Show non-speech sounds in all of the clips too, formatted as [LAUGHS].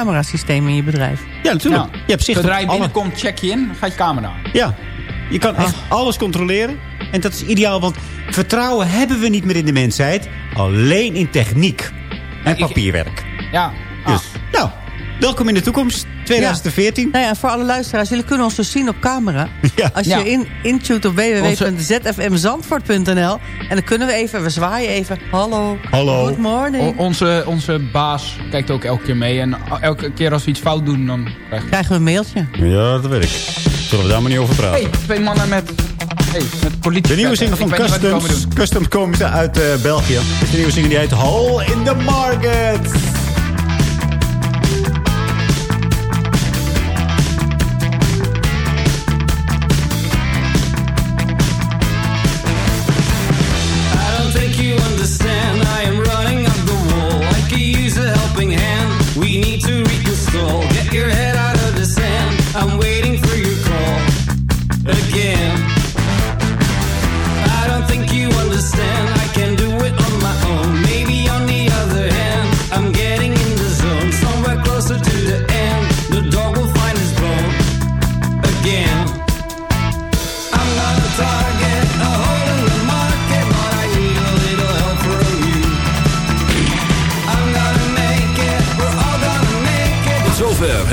camerasysteem in je bedrijf. Ja, natuurlijk. Ja. Je hebt zicht Zodra alle- binnenkomt, check je in, gaat je camera aan. Ja, je kan echt alles controleren. En dat is ideaal, want vertrouwen hebben we niet meer in de mensheid. Alleen in techniek en ik- papierwerk. Ja. Ah. Dus, nou, welkom in de toekomst, 2014. Nou ja, voor alle luisteraars, jullie kunnen ons dus zien op camera. [LAUGHS] Ja. Als je Ja. in, intunt op www.zfmzandvoort.nl en dan kunnen we even, we zwaaien even. Hallo. Hallo. Good morning. O- onze, onze baas kijkt ook elke keer mee. En elke keer als we iets fout doen, dan. Krijgen we een mailtje. Ja, dat weet ik. Zullen we daar maar niet over praten. hey, twee mannen met, hey. De nieuwe single van komen Customs. Customs komt uit eh, België. Dit is de nieuwe single die heet Hole in the Market.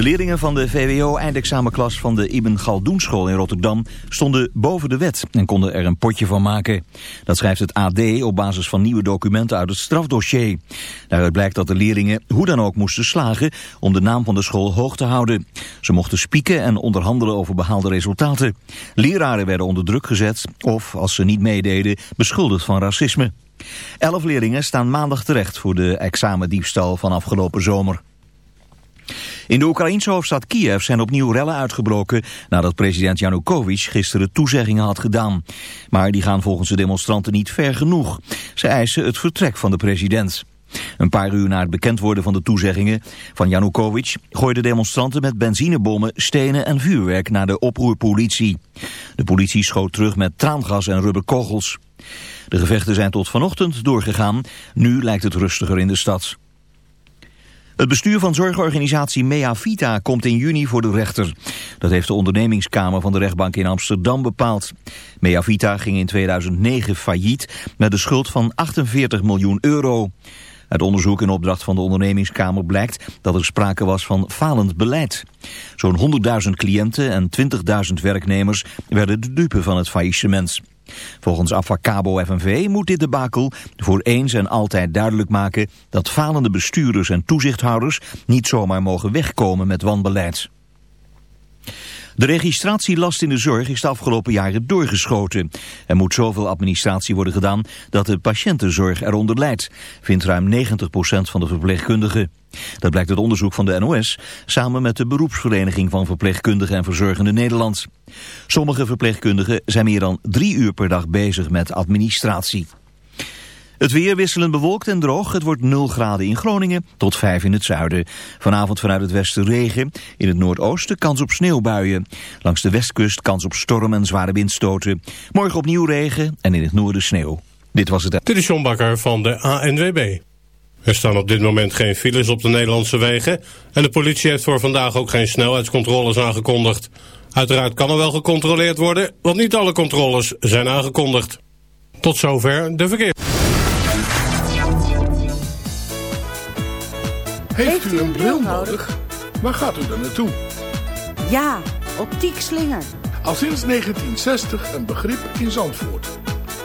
De leerlingen van de VWO-eindexamenklas van de Ibn Galdoenschool in Rotterdam stonden boven de wet en konden er een potje van maken. Dat schrijft het AD op basis van nieuwe documenten uit het strafdossier. Daaruit blijkt dat de leerlingen hoe dan ook moesten slagen om de naam van de school hoog te houden. Ze mochten spieken en onderhandelen over behaalde resultaten. Leraren werden onder druk gezet of, als ze niet meededen, beschuldigd van racisme. Elf leerlingen staan maandag terecht voor de examendiefstal van afgelopen zomer. In de Oekraïnse hoofdstad Kiev zijn opnieuw rellen uitgebroken nadat president Janukovic gisteren toezeggingen had gedaan. Maar die gaan volgens de demonstranten niet ver genoeg. Ze eisen het vertrek van de president. Een paar uur na het bekend worden van de toezeggingen van Janukovic gooiden demonstranten met benzinebommen, stenen en vuurwerk naar de oproerpolitie. De politie schoot terug met traangas en rubberkogels. De gevechten zijn tot vanochtend doorgegaan. Nu lijkt het rustiger in de stad. Het bestuur van zorgorganisatie Mea Vita komt in juni voor de rechter. Dat heeft de ondernemingskamer van de rechtbank in Amsterdam bepaald. Mea Vita ging in 2009 failliet met een schuld van 48 miljoen euro. Uit onderzoek in opdracht van de ondernemingskamer blijkt dat er sprake was van falend beleid. Zo'n 100.000 cliënten en 20.000 werknemers werden de dupe van het faillissement. Volgens Avacabo FNV moet dit debakel voor eens en altijd duidelijk maken dat falende bestuurders en toezichthouders niet zomaar mogen wegkomen met wanbeleid. De registratielast in de zorg is de afgelopen jaren doorgeschoten. Er moet zoveel administratie worden gedaan dat de patiëntenzorg eronder leidt, vindt ruim 90% van de verpleegkundigen. Dat blijkt uit onderzoek van de NOS, samen met de beroepsvereniging van verpleegkundigen en verzorgende Nederland. Sommige verpleegkundigen zijn meer dan drie uur per dag bezig met administratie. Het weer wisselend bewolkt en droog. Het wordt 0 graden in Groningen tot 5 in het zuiden. Vanavond vanuit het westen regen. In het noordoosten kans op sneeuwbuien. Langs de westkust kans op storm en zware windstoten. Morgen opnieuw regen en in het noorden sneeuw. Dit was het. Dit is John Bakker van de ANWB. Er staan op dit moment geen files op de Nederlandse wegen... en de politie heeft voor vandaag ook geen snelheidscontroles aangekondigd. Uiteraard kan er wel gecontroleerd worden, want niet alle controles zijn aangekondigd. Tot zover de verkeer. Heeft u een bril nodig? Waar gaat u dan naartoe? Ja, optiek slinger. Al sinds 1960 een begrip in Zandvoort.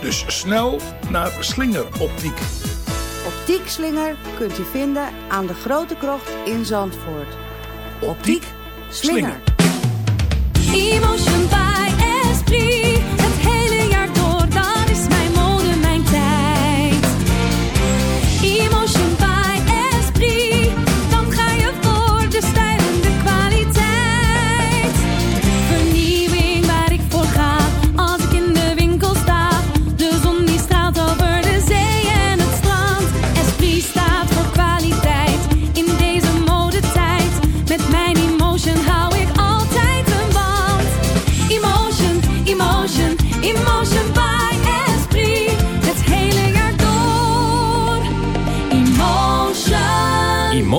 Dus snel naar Slinger Optiek. Op Optiek Slinger kunt u vinden aan de Grote Krocht in Zandvoort. Optiek Slinger. Emotion by Esprit.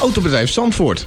Autobedrijf Zandvoort,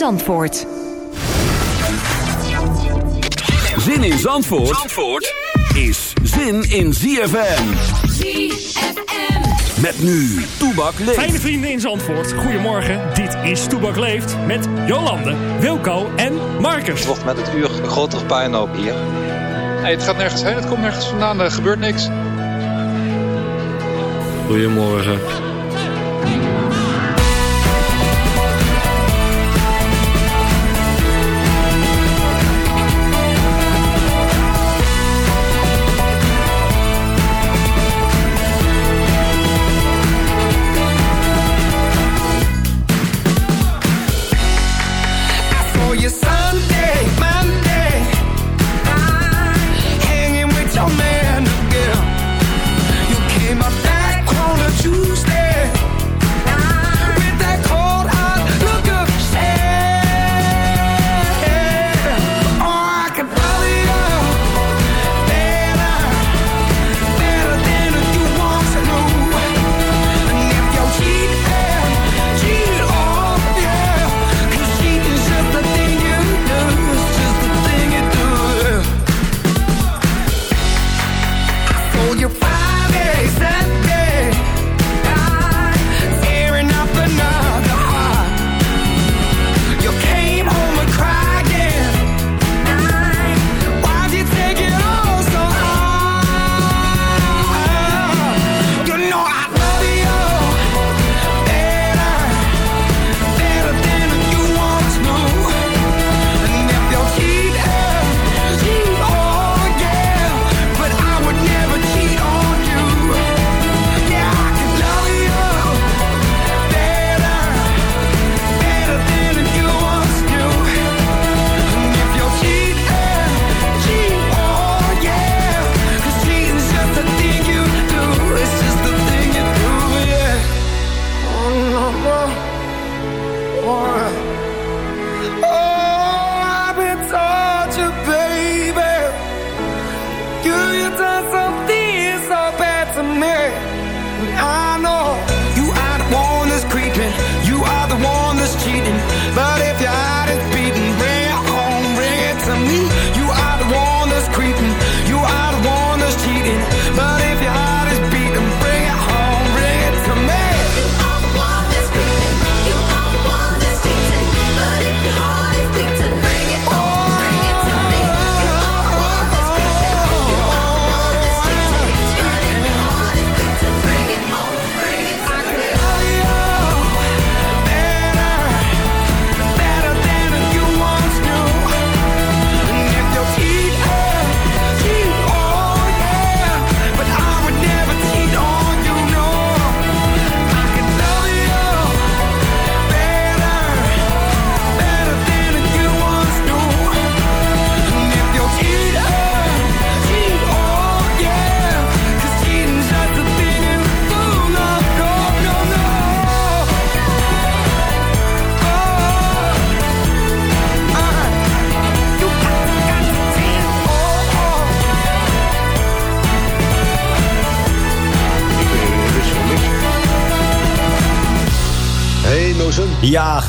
Zandvoort. Zin in Zandvoort, Zandvoort is zin in ZFM. ZFM. Met nu, Toebak leeft. Fijne vrienden in Zandvoort, goedemorgen. Dit is Toebak Leeft met Jolande, Wilco en Marcus. Het wordt met het uur een grotere puinhoop hier. Nee, het gaat nergens heen, het komt nergens vandaan, er gebeurt niks. Goedemorgen.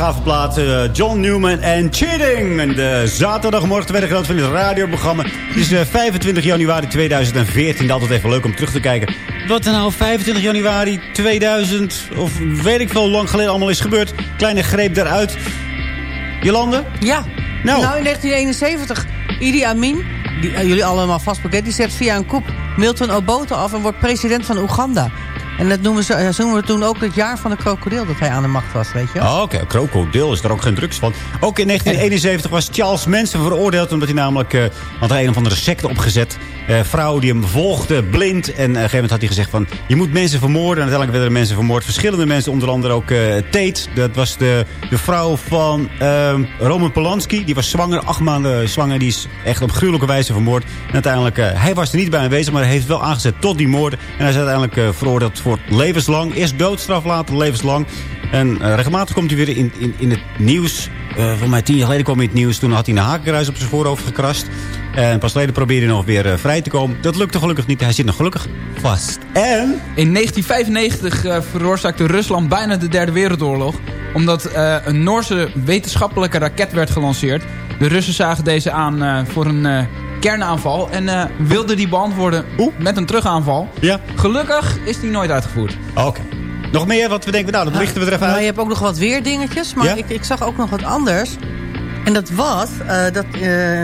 Gave plaat. eh, John Newman en Cheating. En de zaterdagmorgen tweede van het radioprogramma. Het is eh, 25 januari 2014. Altijd even leuk om terug te kijken. Wat er nou 25 januari 2000... of weet ik veel lang geleden allemaal is gebeurd. Kleine greep daaruit. Jolande? Ja. Nou. Nou, in 1971, Idi Amin, die, eh, jullie allemaal vast bekend... die zet via een koep Milton Obote af en wordt president van Oeganda. En dat noemen ze, eh, noemen we toen ook het jaar van de krokodil... dat hij aan de macht was, weet je? Oh, Oké, krokodil is er ook geen drugs van. Ook in [LAUGHS] 1971 was Charles Manson veroordeeld... omdat hij namelijk... eh had hij een of andere secte opgezet. Eh vrouw die hem volgde, blind. En eh, op een gegeven moment had hij gezegd van... je moet mensen vermoorden. En uiteindelijk werden er mensen vermoord. Verschillende mensen, onder andere ook eh, Tate. Dat was de, de vrouw van eh, Roman Polanski. Die was zwanger, acht maanden zwanger. Die is echt op gruwelijke wijze vermoord. En uiteindelijk, hij was er niet bij aanwezig... maar hij heeft wel aangezet tot die moorden. En hij is uiteindelijk veroordeeld voor levenslang. Eerst doodstraf, later levenslang. En regelmatig komt hij weer in, in, in het nieuws. Eh voor mij tien jaar geleden kwam hij in het nieuws. Toen had hij een hakenkruis op zijn voorhoofd gekrast. En pas geleden probeerde hij nog weer eh, vrij te komen. Dat lukte gelukkig niet. Hij zit nog gelukkig vast. En... In 1995 eh, veroorzaakte Rusland bijna de derde wereldoorlog. Omdat eh, een Noorse wetenschappelijke raket werd gelanceerd. De Russen zagen deze aan eh, voor een eh, kernaanval. En eh, wilden die beantwoorden met een terugaanval. Ja. Gelukkig is die nooit uitgevoerd. Oké. Nog meer wat we denken, nou, dat lichten we er even Maar uit. je hebt ook nog wat weerdingetjes. Maar Ja? ik, ik zag ook nog wat anders. En dat was... eh, dat, eh,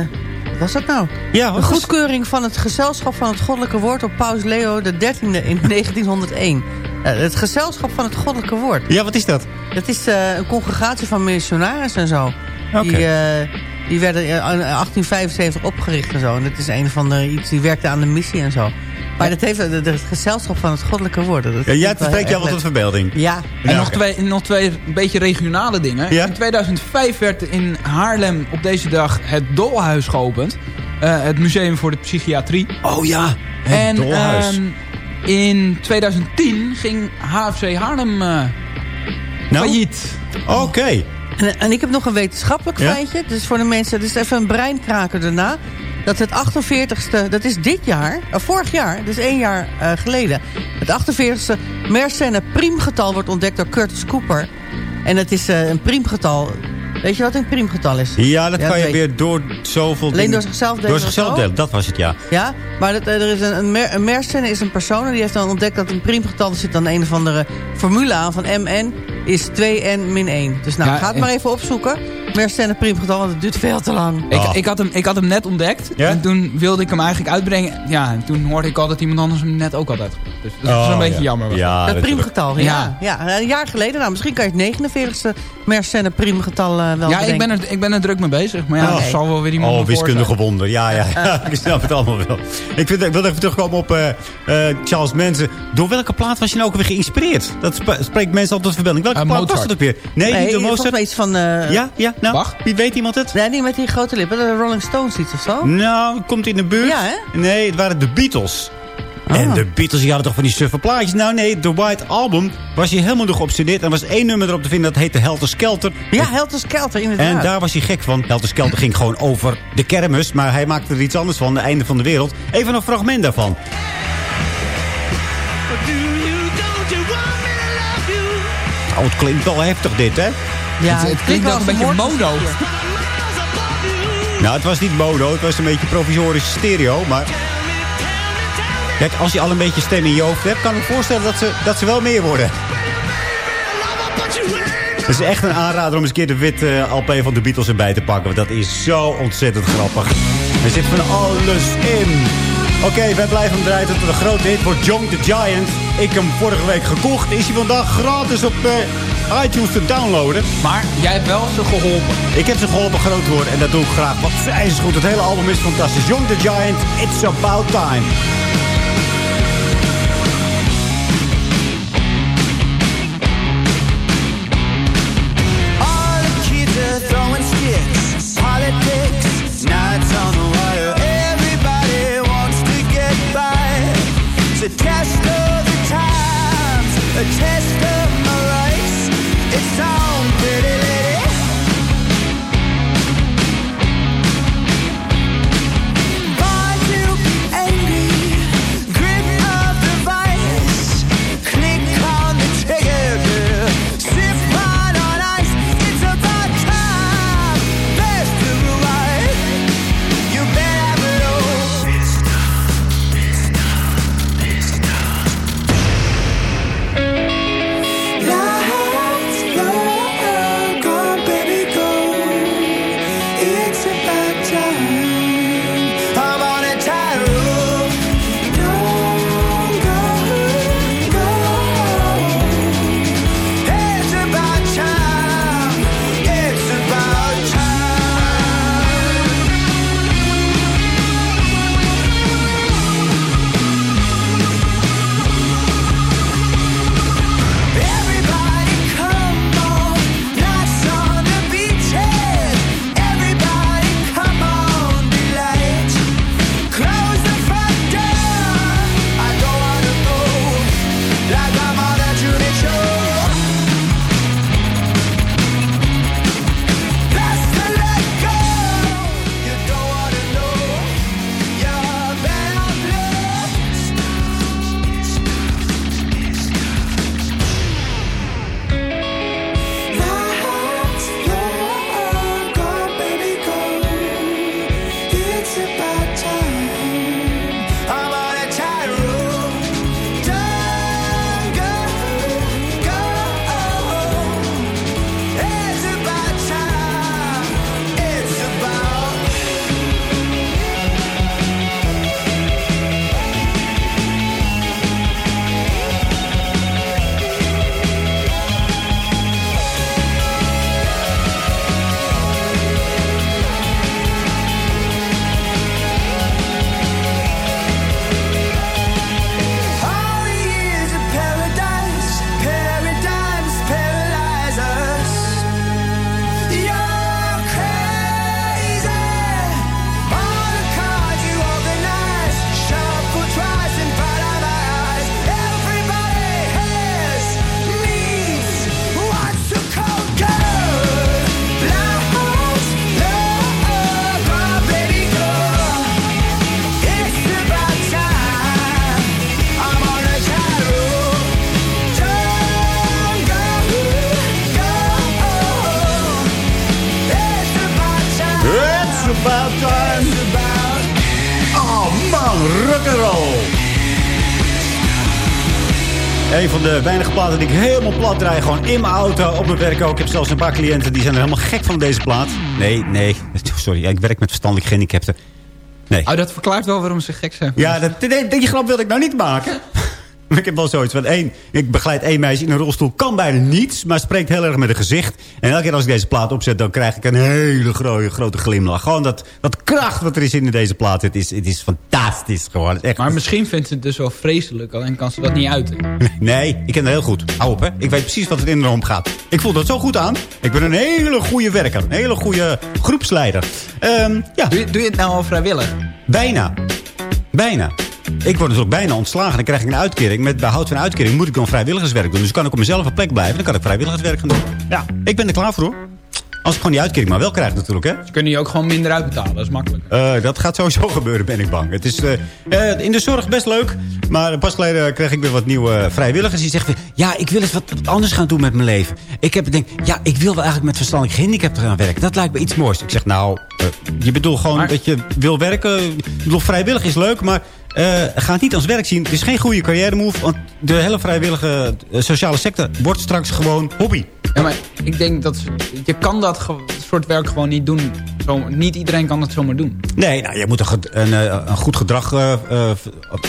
was dat nou? Ja, de goedkeuring van het gezelschap van het goddelijke woord... op paus Leo XIII in [LAUGHS] 1901. Eh, het gezelschap van het goddelijke woord. Ja, wat is dat? Dat is eh, een congregatie van missionarissen en zo. Die, eh, die werden in 1875 opgericht en zo. En dat is een van de iets die werkte aan de missie en zo. Maar dat heeft het, het gezelschap van het goddelijke woord. Dat Ja, vind jij spreekt jou wat tot verbeelding. Ja. En nog, twee, nog twee een beetje regionale dingen. Ja? In 2005 werd in Haarlem op deze dag het Dolhuis geopend. Eh, het Museum voor de Psychiatrie. Oh ja, het en Dolhuis. ehm, in 2010 ging HFC Haarlem eh Nou? failliet. Oké. En, en ik heb nog een wetenschappelijk feitje. Dus voor de mensen, dus even een breinkraker daarna. Dat het 48ste, dat is dit jaar, of vorig jaar, dus één jaar eh, geleden. Het 48ste Mersenne priemgetal wordt ontdekt door Curtis Cooper. En het is eh, een priemgetal. Weet je wat een priemgetal is? Ja, dat kan je weer door zoveel Alleen door zichzelf delen Door zichzelf delen, dat was het, ja. Ja, maar dat, eh, er is een, een, mer, een Mersenne is een persoon... die heeft dan ontdekt dat een priemgetal... er zit dan een of andere formule aan van MN... is 2n min 1. Dus nou, Ja, ga het maar even opzoeken. Mersenne priemgetal, want het duurt veel te lang. Ik, ik, had hem, ik had hem net ontdekt. En toen wilde ik hem eigenlijk uitbrengen. Ja, en toen hoorde ik al dat iemand anders hem net ook had uitgebracht. Dus dat is Oh, een beetje ja. jammer. Ja, Dat priemgetal, ja. ja. Een jaar geleden, nou, misschien kan je het 49ste Mersenne priemgetal eh, wel Ja, ik ben, er, ik ben er druk mee bezig. Maar ja, Oh. zal wel weer iemand Oh, wiskundige wonder. Ja, ja, ja. [LAUGHS] ik snap het allemaal wel. Ik, vind, ik wil even terugkomen op eh, eh, Charles Manson. Door welke plaat was je nou ook weer geïnspireerd? Dat sp- spreekt mensen altijd tot verbeelding. Welke plaat was dat ook weer? Nee, door volgens Mozart. iets van... eh, Ja, ja, nou, Bach? wie weet iemand het? Nee, niet met die grote lippen. De Rolling Stones iets of zo. Nou, komt in de buurt. Ja, hè? Nee, het waren de Beatles. Ah. En de Beatles die hadden toch van die suffe plaatjes. Nou nee, de White Album was hij helemaal door geobsedeerd. En er was één nummer erop te vinden, dat heette Helter Skelter. Ja, Helter Skelter, inderdaad. En daar was hij gek van. Helter Skelter ging gewoon over de kermis. Maar hij maakte er iets anders van, de einde van de wereld. Even een fragment daarvan. Nou, het klinkt wel heftig dit, hè? Ja, Het, het klinkt ook een beetje modo. Nou, het was niet modo. Het was een beetje provisorische stereo. Maar... Kijk, als je al een beetje stem in je hoofd hebt... kan ik me voorstellen dat ze, dat ze wel meer worden. Het is echt een aanrader om eens een keer de witte LP van de Beatles erbij te pakken. Want dat is zo ontzettend grappig. Er zit van alles in. Oké, wij blijven draaien tot de grote hit voor John the Giant. Ik heb hem vorige week gekocht. Is hij vandaag gratis op eh, iTunes te downloaden. Maar jij hebt wel ze geholpen. Ik heb ze geholpen groot worden en dat doe ik graag. Wat zijn ze goed. Het hele album is fantastisch. Young the Giant, It's About Time. All the kids Van de weinige platen die ik helemaal plat draai. Gewoon in mijn auto, op mijn werk ook. Ik heb zelfs een paar cliënten die zijn er helemaal gek van deze plaat. Nee, nee. [LAUGHS] Sorry, ik werk met verstandelijk gehandicapten. Nee. Oh, dat verklaart wel waarom ze gek zijn. Ja, dat, dat- die grap wilde ik nou niet maken. Maar [LAUGHS] ik heb wel zoiets van één. Ik begeleid één meisje in een rolstoel. Kan bijna niets, maar spreekt heel erg met een gezicht. En elke keer als ik deze plaat opzet, dan krijg ik een hele grote, grote glimlach. Gewoon dat, dat kracht wat er is in deze plaat. Het is, het is fantastisch gewoon. Het echt... Maar misschien vindt ze het dus wel vreselijk, alleen kan ze dat niet uiten. [LAUGHS] Nee, ik ken het heel goed. Hou op, hè. Ik weet precies wat er in de om gaat. Ik voel dat zo goed aan. Ik ben een hele goede werker. Een hele goede groepsleider. Ehm, ja. Doe, je- doe je het nou al vrijwillig? Bijna. Bijna. Ik word natuurlijk bijna ontslagen. Dan krijg ik een uitkering. Met behoud van een uitkering moet ik dan vrijwilligerswerk doen. Dus kan ik op mezelf een plek blijven. Dan kan ik vrijwilligerswerk gaan doen. Ja, ik ben er klaar voor hoor. Als ik gewoon die uitkering maar wel krijg natuurlijk. Hè. Ze kunnen je ook gewoon minder uitbetalen, dat is makkelijk. Eh, dat gaat sowieso [LAUGHS] gebeuren, ben ik bang. Het is eh, eh, in de zorg best leuk. Maar pas geleden kreeg ik weer wat nieuwe vrijwilligers. Die zeggen, ja, ik wil eens wat, anders gaan doen met mijn leven. Ik heb denk, ja, ik wil wel eigenlijk met verstandelijk gehandicapten gaan werken. Dat lijkt me iets moois. Ik zeg, nou, je bedoelt gewoon dat je wil werken. Ik bedoel, vrijwillig is leuk, maar... eh ga het niet als werk zien. Het is geen goede carrière move. Want de hele vrijwillige eh, sociale sector wordt straks gewoon hobby. Ja, maar ik denk dat je kan dat soort werk gewoon niet doen. Zo, niet iedereen kan dat zomaar doen. Nee, nou, je moet een, eh, een goed gedrag... eh, eh,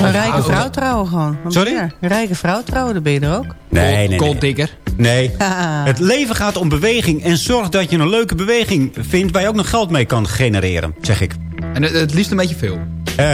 Een rijke vrouw trouwen gewoon. Wat Sorry? Een rijke vrouw trouwen, dan ben je er ook. Nee, nee, nee. Golddigger. Nee. [LAUGHS] Ah. Het leven gaat om beweging. En zorg dat je een leuke beweging vindt... waar je ook nog geld mee kan genereren, zeg ik. En het, het liefst een beetje veel. Eh,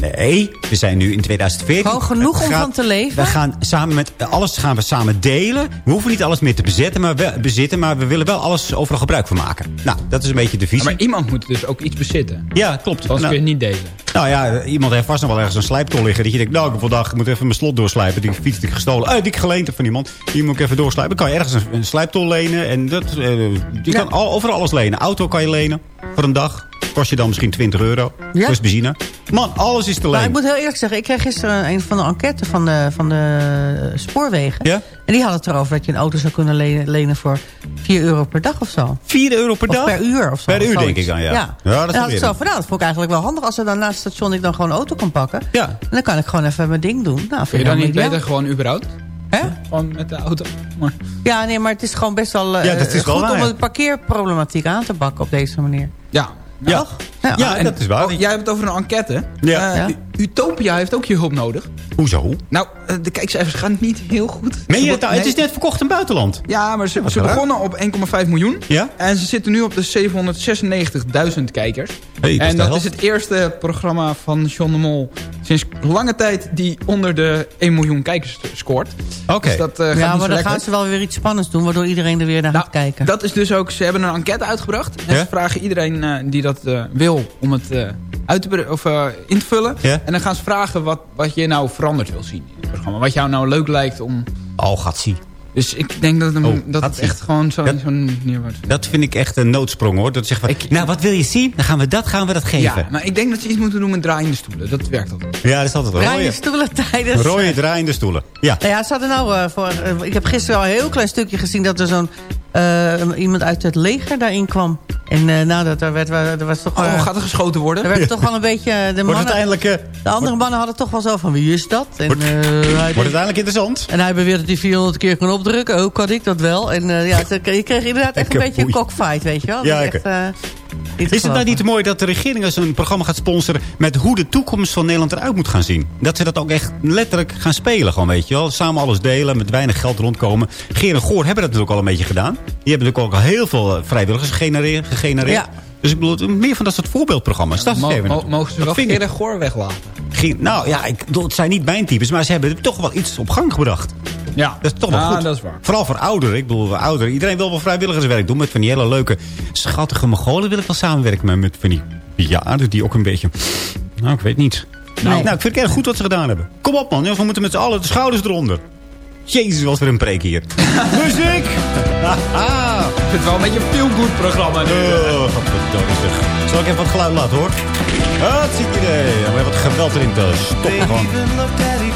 nee, we zijn nu in 2014. Gewoon genoeg om van te leven? We gaan samen met alles gaan we samen delen. We hoeven niet alles meer te bezetten, maar we, bezitten, maar we willen wel alles overal gebruik van maken. Nou, dat is een beetje de visie. Maar iemand moet dus ook iets bezitten. Ja, klopt. Anders Nou, kun je het niet delen. Nou ja, iemand heeft vast nog wel ergens een slijptol liggen. Dat je denkt, nou, ik heb vandaag ik moet even mijn slot doorslijpen. Die fiets die ik gestolen. Eh, die ik geleend heb van iemand. Die moet ik even doorslijpen. Dan kan je ergens een, een slijptol lenen. En dat, eh, je kan al, overal alles lenen. Auto kan je lenen voor een dag. Kost je dan misschien 20 euro. Ja. Plus benzine. Man, alles is te Maar lenen. ik moet heel eerlijk zeggen, ik kreeg gisteren een van de enquête van de, van de spoorwegen. Ja? En die hadden het erover dat je een auto zou kunnen lenen, lenen voor 4 euro per dag of zo. 4 euro per Of dag? per uur of zo. Per uur, zoiets. denk ik dan, ja. Ja, Ja, dat is en dan had ik weer zo van, nou, dat vond ik eigenlijk wel handig. Als er dan naast het station ik dan gewoon een auto kan pakken. Ja. En dan kan ik gewoon even mijn ding doen. Nou, vind Kun je ik dan wel niet beter gewoon überhaupt? Hè? Gewoon met de auto. Maar... Ja, nee, maar het is gewoon best wel eh, Ja, dat is wel goed om de parkeerproblematiek aan te bakken op deze manier. Ja. Ja. Ja. Ja, En- dat is waar. oh, jij hebt het over een enquête. Ja. Eh, Ja. Utopia heeft ook je hulp nodig. Hoezo? Nou, eh, de kijkcijfers gaan niet heel goed. Meen je Ze het? nou? nee. Het is net verkocht in het buitenland. Ja, maar ze, ze begonnen op 1,5 miljoen. Ja? En ze zitten nu op de 796.000 kijkers. Hey, dat is en dat is het eerste programma van John de Mol sinds lange tijd die onder de 1 miljoen kijkers scoort. Oké. Dus dat, eh, gaat ja, maar dan lekker. gaan ze wel weer iets spannends doen... waardoor iedereen er weer naar Nou, gaat kijken. Dat is dus ook, ze hebben een enquête uitgebracht. En Ja? ze vragen iedereen eh, die dat eh, wil om het eh, uit te, of, eh, in te vullen. En dan gaan ze vragen wat, wat je nou veranderd wil zien in het programma. Wat jou nou leuk lijkt om... Oh, gaat zie. Dus ik denk dat, hem, Oh, dat het echt gewoon zo- Dat- zo'n neer wordt. Dat vind ik echt een noodsprong hoor. Dat zegt van, Ik- nou wat wil je zien? Dan gaan we dat, gaan we dat geven. Ja, maar ik denk dat ze iets moeten doen met draaiende stoelen. Dat werkt altijd. Ja, dat is altijd je rode, stoelen tijdens... rode draaiende stoelen. Ja. Nou ja, ze hadden nou eh, voor... eh, ik heb gisteren al een heel klein stukje gezien... dat er zo'n eh, iemand uit het leger daarin kwam. En eh nou, dat, er, werd, er was toch... Oh, gaat er geschoten worden? er werd toch wel een beetje... De, Wordt mannen, uiteindelijk, de andere mannen hadden toch wel zo van... Wie is dat? En, Wordt- eh, wordt uiteindelijk interessant. en hij beweert dat hij 400 keer kon Ook kan ik dat wel. En eh, ja, het- je kreeg inderdaad echt een beetje een cockfight, weet je wel. Ja, echt, eh, Is het nou niet mooi dat de regering eens een programma gaat sponsoren... met hoe de toekomst van Nederland eruit moet gaan zien? Dat ze dat ook echt letterlijk gaan spelen, gewoon, weet je wel. Samen alles delen, met weinig geld rondkomen. Geer en Goor hebben dat natuurlijk al een beetje gedaan. Die hebben natuurlijk ook al heel veel eh, vrijwilligers gegenereerd. gegenereerd. Ja. Dus ik bedoel, meer van dat soort voorbeeldprogramma's. Dat Mo- mogen ze Dat wel Geer en Goor weglaten? Nou ja, ik, bedoel, het zijn niet mijn types, maar ze hebben toch wel iets op gang gebracht. Ja, Dat is toch wel Ah, goed. dat is waar. Vooral voor ouderen. Ik bedoel, ouderen. Iedereen wil wel vrijwilligerswerk doen. Met van die hele leuke, schattige Mongolen wil ik wel samenwerken. Maar met van die bejaarden die ook een beetje... Nou, ik weet niet. Nou, nou ik vind het erg goed wat ze gedaan hebben. Kom op man, jongens, we moeten met z'n allen de schouders eronder. Jezus, wat weer een preek hier. [LAUGHS] Muziek! Haha. [LAUGHS] Ik vind het wel een beetje een feel-good programma. nu. Oh, zeg. Zal ik even wat geluid laten hoor? Wat ziet idee. We hebben wat geweld erin te stoppen gewoon.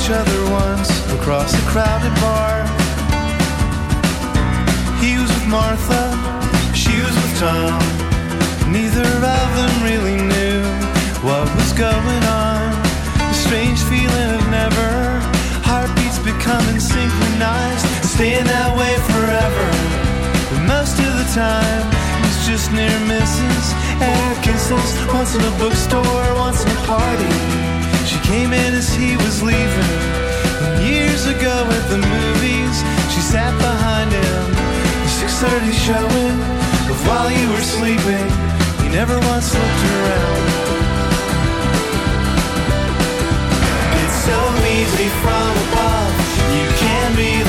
each other once across a crowded bar. He was with Martha, she was with Tom. Neither of them really knew what was going on. A strange feeling of never, heartbeats becoming synchronized, staying that way forever. But most of the time, it's just near misses, air kisses, once in a bookstore, once in a party. Came in as he was leaving. And years ago at the movies, she sat behind him. The 6:30 showing of while you were sleeping. He never once looked around. It's so easy from above. You can really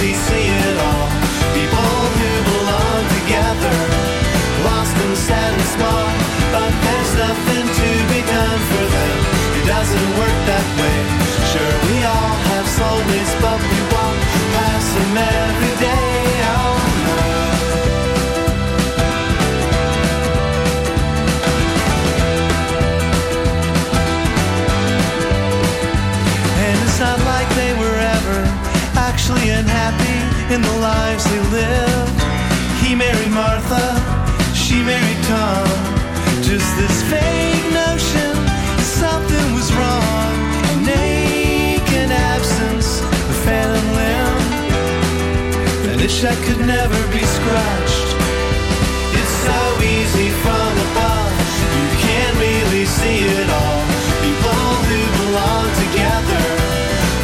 doesn't work that way. Sure, we all have soulmates, but we walk past them every day. Oh. And it's not like they were ever actually unhappy in the lives they lived. He married Martha, she married Tom. Just this vague that could never be scratched. It's so easy from above. You can't really see it all. People who belong together,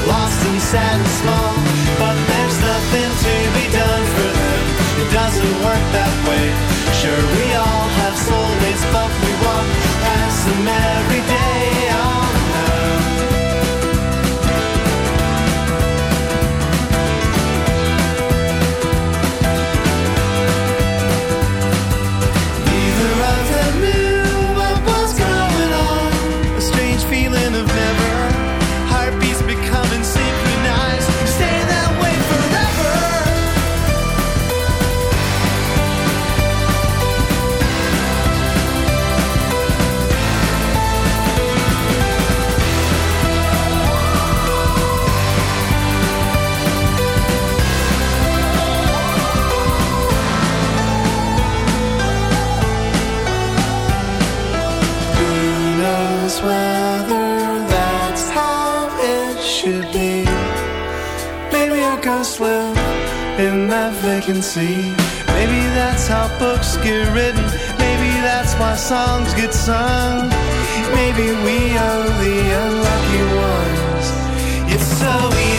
lost and sad and small. But there's nothing to be done for them. It doesn't work that way. Sure, that vacancy. Maybe that's how books get written. Maybe that's why songs get sung. Maybe we are the unlucky ones. It's so easy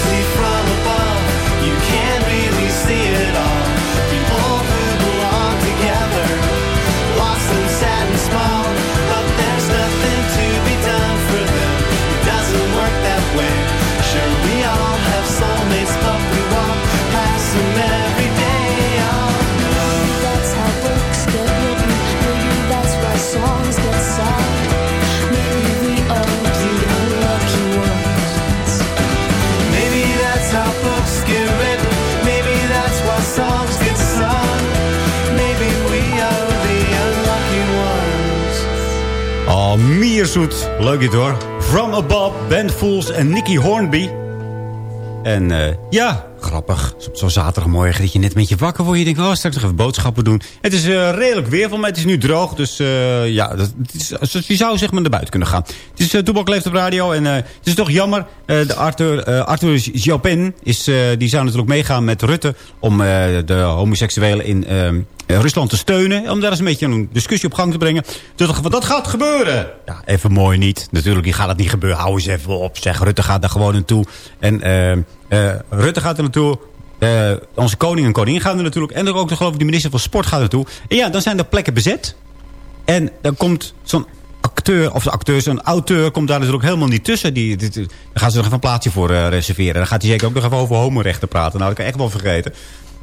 Leuk dit hoor. From Above, Ben Fools en Nicky Hornby. En eh, ja, grappig. Zo- Zo'n zaterdagmorgen dat je net met je wakker wordt. Je denkt, oh, straks nog even boodschappen doen. Het is eh, redelijk weer van mij. Het is nu droog. Dus eh, ja, dat, het is, je zou zeg maar naar buiten kunnen gaan. Het is uh, Toebak leeft op radio. En het is toch jammer. de Arthur, Arthur Jopin is, die zou natuurlijk meegaan met Rutte. Om de homoseksuelen in... eh, Rusland te steunen. Om daar eens een beetje een discussie op gang te brengen. Van, dat gaat gebeuren. Ja, even mooi niet. Natuurlijk gaat het niet gebeuren. Hou eens even op. Zeg, Rutte gaat daar gewoon naartoe. En eh, eh, Rutte gaat er naartoe. Onze koning en koningin gaan er natuurlijk. En er ook geloof ik de minister van Sport gaat naartoe. En ja, dan zijn er plekken bezet. En dan komt zo'n acteur, of de acteur, zo'n auteur komt daar natuurlijk helemaal niet tussen. Die, die- gaan ze nog even een plaatsje voor eh, reserveren. Dan gaat hij zeker ook nog even over homorechten praten. Nou, dat kan ik echt wel vergeten.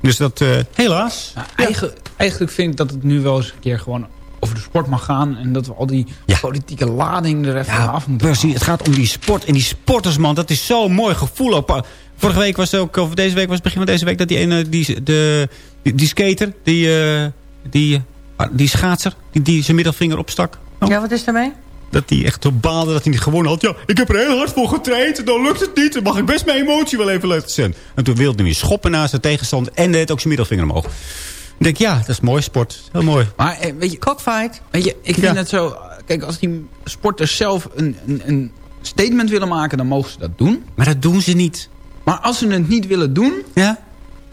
Dus dat, helaas. Eigen, Eigenlijk vind ik dat het nu wel eens een keer gewoon over de sport mag gaan. En dat we al die politieke lading er even Ja, af moeten precies. Het gaat om die sport. En die sporters, man, dat is zo'n mooi gevoel. Ook. Vorige week was het ook, of deze week was het begin van deze week... dat die ene, die, de, die, die skater, die, eh, die, ah, die schaatser... die, die zijn middelvinger opstak. Ja, wat is daarmee? Dat hij echt op baalde dat hij niet gewonnen had. Ja, ik heb er heel hard voor getraind. En dan lukt het niet. Dan mag ik best mijn emotie wel even laten zien. En toen wilde hij weer schoppen naast de tegenstander. En deed ook zijn middelvinger omhoog. Ik denk, ja, dat is mooi sport. Heel mooi. Maar eh, weet je, cockfight. Weet je, ik vind het zo. Kijk, als die sporters zelf een, een, een statement willen maken, dan mogen ze dat doen. Maar dat doen ze niet. Maar als ze het niet willen doen... Ja?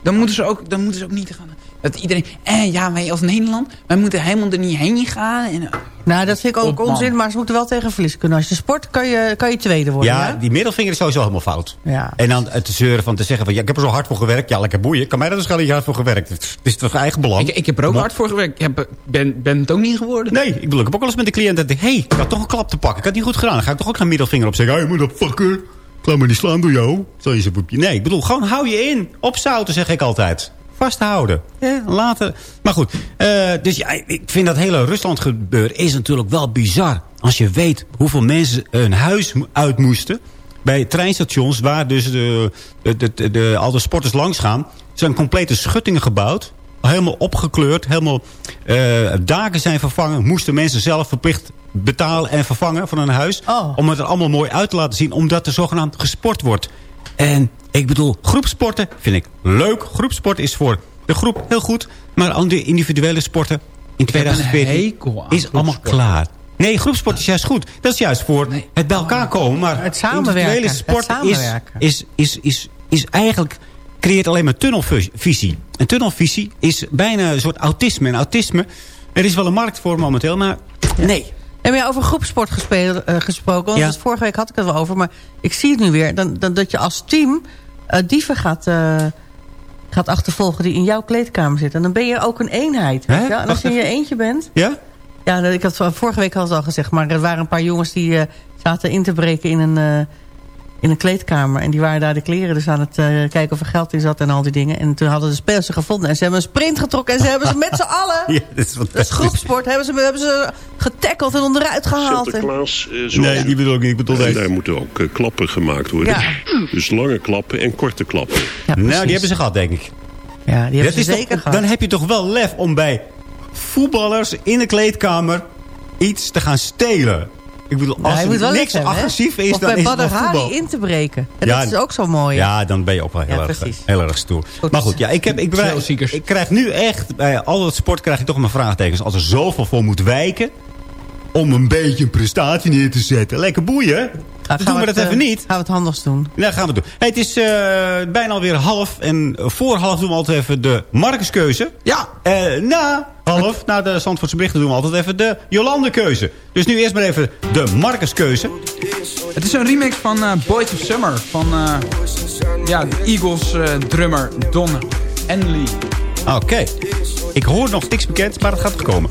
Dan moeten ze ook, dan moeten ze ook niet gaan... Dat iedereen... Eh, ja, wij als Nederland... Wij moeten helemaal er niet heen gaan. En, Nou, dat vind ik ook onzin, maar ze moeten wel tegen verlies kunnen. Als je sport, kan je, kan je tweede worden. Ja, die middelvinger is sowieso helemaal fout. Ja. En dan te zeuren van te zeggen van... Ja, ik heb er zo hard voor gewerkt. Ja, lekker boeien. Kan mij dat waarschijnlijk hard voor gewerkt. Het is- het is toch eigen belang? ik, ik heb er ook hard voor gewerkt. Ik heb, ben, ben het ook niet geworden. Nee, ik bedoel, ik heb ook wel eens met de cliënt dat ik... Hé, hey, ik had toch een klap te pakken. Ik had het niet goed gedaan. Dan ga ik toch ook geen middelvinger op zeggen. Hé, hey, motherfucker. Ik laat me niet slaan door jou. Zo je zijn poepje. Nee, ik bedoel, gewoon hou je in. Opzouten, zeg ik altijd. Vasthouden. Ja, later. Maar goed, eh, dus ja, ik vind dat hele Rusland gebeuren is natuurlijk wel bizar. Als je weet hoeveel mensen hun huis uit moesten. Bij treinstations waar dus de, de, de, de, al de sporters langs gaan. zijn complete schuttingen gebouwd. Helemaal opgekleurd. Helemaal eh, daken zijn vervangen. Moesten mensen zelf verplicht betalen en vervangen van een huis. Om het er allemaal mooi uit te laten zien. Omdat er zogenaamd gesport wordt. En ik bedoel, groepsporten vind ik leuk. Groepsport is voor de groep heel goed. Maar al die individuele sporten in heb een 2014 hekel aan is allemaal klaar. Nee, groepsport is juist goed. Dat is juist voor het bij elkaar komen. Maar Het samenwerken, individuele het sport is, is, is, is, is eigenlijk creëert alleen maar tunnelvisie. En tunnelvisie is bijna een soort autisme. En autisme, er is wel een markt voor momenteel, maar nee. En weer over groepsport gespeeld, eh, gesproken. Want Ja. dus vorige week had ik het wel over. Maar ik zie het nu weer. Dan, dan, dat je als team dieven gaat, eh, gaat achtervolgen die in jouw kleedkamer zitten. En dan ben je ook een eenheid. Weet je? En als je in je eentje bent... Ja? Ja, ik had vorige week al gezegd. Maar er waren een paar jongens die eh, zaten in te breken in een, eh, in een kleedkamer. En die waren daar de kleren dus aan het eh, kijken of er geld in zat en al die dingen. En toen hadden de spelers ze gevonden. En ze hebben een sprint getrokken. En ze hebben ze met z'n allen... [LAUGHS] Ja, dat is Dat is fantastisch. groepsport. Hebben ze, hebben ze getackeld en onderuit gehaald. Sinterklaas eh, Nee, die bedoel ik niet. Ik bedoel En deze. daar moeten ook eh, klappen gemaakt worden. Ja. Dus lange klappen en korte klappen. nou, die hebben ze gehad, denk ik. Ja, die hebben Dat ze toch- zeker gehad. Dan heb je toch wel lef om bij voetballers in de kleedkamer iets te gaan stelen. Ik bedoel, Nou, als wel er niks hebben, agressief is, Of dan bij is het voetbal. in te breken. En Ja, dat is ook zo mooi. Ja, dan ben je ook wel heel, Ja, erg, heel erg stoer. Goed. Maar goed, ja, ik, heb, ik, bereid- ik krijg nu echt, bij al het sport krijg ik toch mijn vraagtekens. Als er zoveel voor moet wijken, om een beetje een prestatie neer te zetten. Lekker boeien, hè? Dan doen we het, dat eh, even niet. Gaan we het anders doen. Ja, gaan we doen. Hey, het is eh, bijna alweer half. En voor half doen we altijd even de Marcuskeuze. Ja. Eh, na half, na de Zandvoortse berichten, doen we altijd even de Jolande-keuze. Dus nu eerst maar even de Marcuskeuze. Het is een remix van eh, Boys of Summer. Van eh, ja, de Eagles eh, drummer Don Henley. Oké. Ik hoor nog niks bekend, maar het gaat er komen.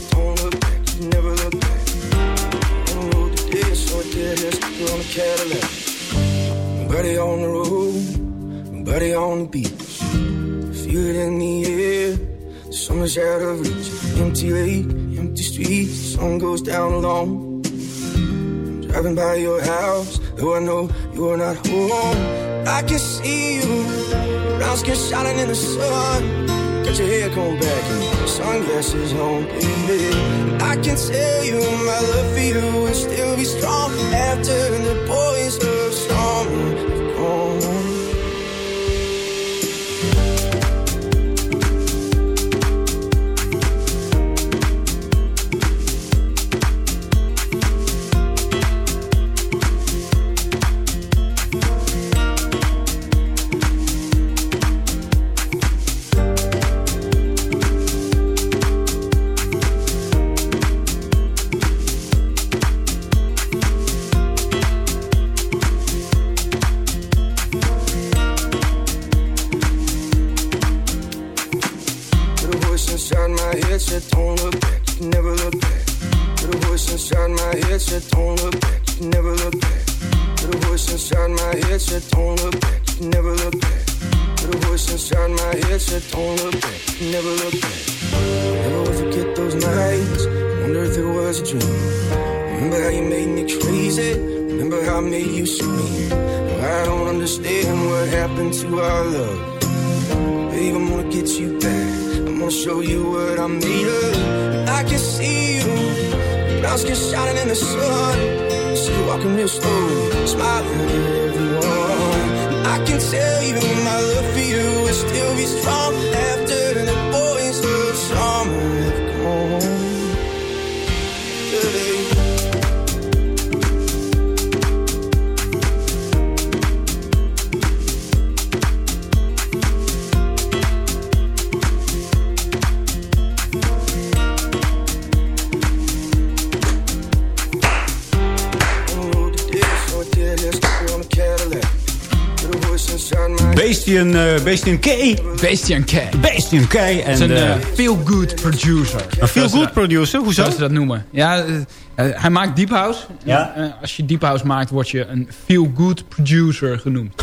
don't look back, never look back. On the road to this, so I did this, you on a Cadillac. Nobody on the road, nobody on the beach. Feel it in the air, the summer's out of reach. Empty lake, empty street, sun goes down alone. Driving by your house, though I know you are not home. I can see you, brown skin shining in the sun. Your hair combed back and sunglasses on, baby. I can tell you my love for you will still be strong after the boys of Bastian, eh Bastian K. Bastian K. Bastian K. En Het is een eh, eh, feel-good producer. een feel-good producer, hoezo? Zoals ze dat noemen. Ja, hij maakt deep house. Ja. Als je deep house maakt, word je een feel-good producer genoemd. [LAUGHS]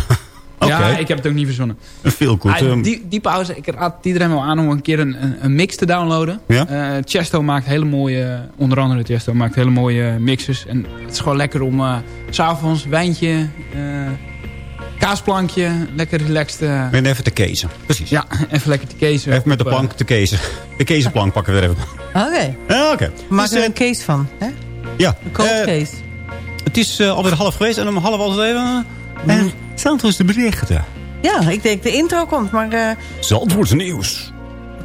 Oké. Ja, ik heb het ook niet verzonnen. Een feel-good. Ah, ehm, die, deep house, ik raad iedereen wel aan om een keer een, een, een mix te downloaden. Ja? Eh, Chesto maakt hele mooie, onder andere Chesto maakt hele mooie mixes. En het is gewoon lekker om eh, s s'avonds wijntje, eh, kaasplankje, lekker relaxed. eh, en even te kezen. Precies. ja, [LAUGHS] even lekker te kezen. Even met de eh, plank te kezen. De kezenplank pakken we er even. Oké. Ja, oké. Maak Dus, er eh, een case van, hè? ja. Een cold Eh, case. het is eh, alweer half geweest en om half altijd even... Uh, en Zandvoorts de berichten. Ja, ik denk de intro komt, maar... eh, Zandvoorts nieuws.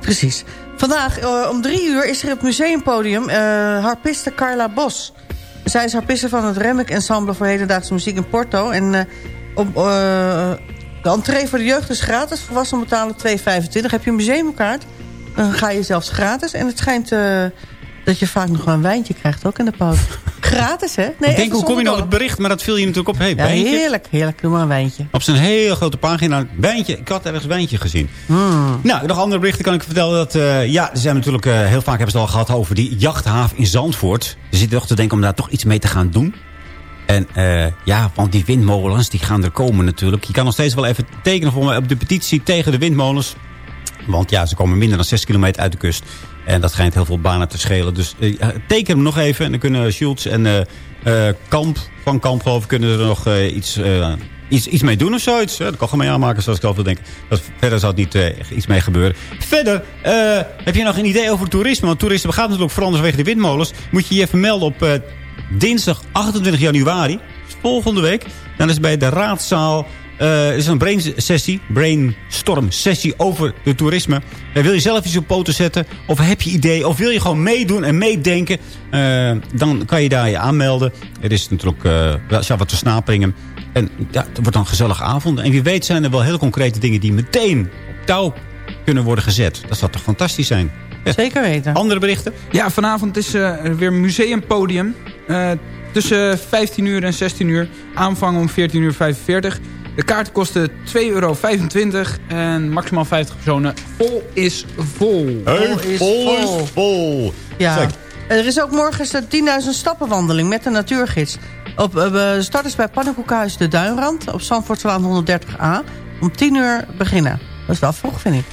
Precies. Vandaag eh, om drie uur is er op het museumpodium eh, harpiste Carla Bos. Zij is harpiste van het Remmik Ensemble voor Hedendaagse Muziek in Porto. En eh, de entree voor de jeugd is gratis. Volwassenen betalen 2,25. Heb je een museumkaart, dan ga je zelfs gratis. En het schijnt eh, dat je vaak nog wel een wijntje krijgt, ook in de pauze. [LAUGHS] gratis, hè? Nee, ik denk, hoe kom je nou op het bericht? Maar dat viel je natuurlijk op. Hey, Ja, wijntje. heerlijk, heerlijk. Doe maar een wijntje. Op zijn hele grote pagina. Wijntje. Ik had ergens wijntje gezien. Nou, nog andere berichten kan ik vertellen. Dat, eh, ja, er zijn natuurlijk heel vaak hebben ze het al gehad over die jachthaven in Zandvoort. Ze zitten toch te denken om daar toch iets mee te gaan doen. En eh, ja, want die windmolens die gaan er komen natuurlijk. Je kan nog steeds wel even tekenen voor me op de petitie tegen de windmolens. Want ja, ze komen minder dan 6 kilometer uit de kust. En dat schijnt heel veel banen te schelen. Dus eh, teken hem nog even. En dan kunnen Schultz en eh, Kamp, van Kamp geloof ik, kunnen er nog iets, iets, iets mee doen of zoiets. Dat kan gewoon mee aanmaken zoals ik al wil denken. Dat, verder zou het niet iets mee gebeuren. Verder, heb je nog een idee over toerisme? Want toerisme gaat natuurlijk veranderen vanwege de windmolens. Moet je je even melden op dinsdag 28 januari. Volgende week. Dan is bij de raadzaal eh, is een brain sessie, brainstorm sessie over de toerisme. Eh, wil je zelf iets op poten zetten? Of heb je idee? Of wil je gewoon meedoen en meedenken? Eh, dan kan je daar je aanmelden. Er is natuurlijk uh, wel wat versnaperingen. En ja, het wordt dan een gezellige avond. En wie weet zijn er wel heel concrete dingen die meteen op touw kunnen worden gezet. Dat zou toch fantastisch zijn? Ja. Zeker weten. Andere berichten? Ja, vanavond is uh, er weer museumpodium. Uh, tussen 15 uur en 16 uur. Aanvang om 14 uur 45. De kaarten kosten 2,25 euro en maximaal 50 personen. Vol is vol. Hey, vol is vol. Is vol. Ja. Zeg. Er is ook morgen de 10.000 stappenwandeling met de natuurgids. Op, uh, start is bij Pannenkoekhuis de Duinrand op Zandvoortslaan 130A. Om 10 uur beginnen. Dat is wel vroeg, vind ik.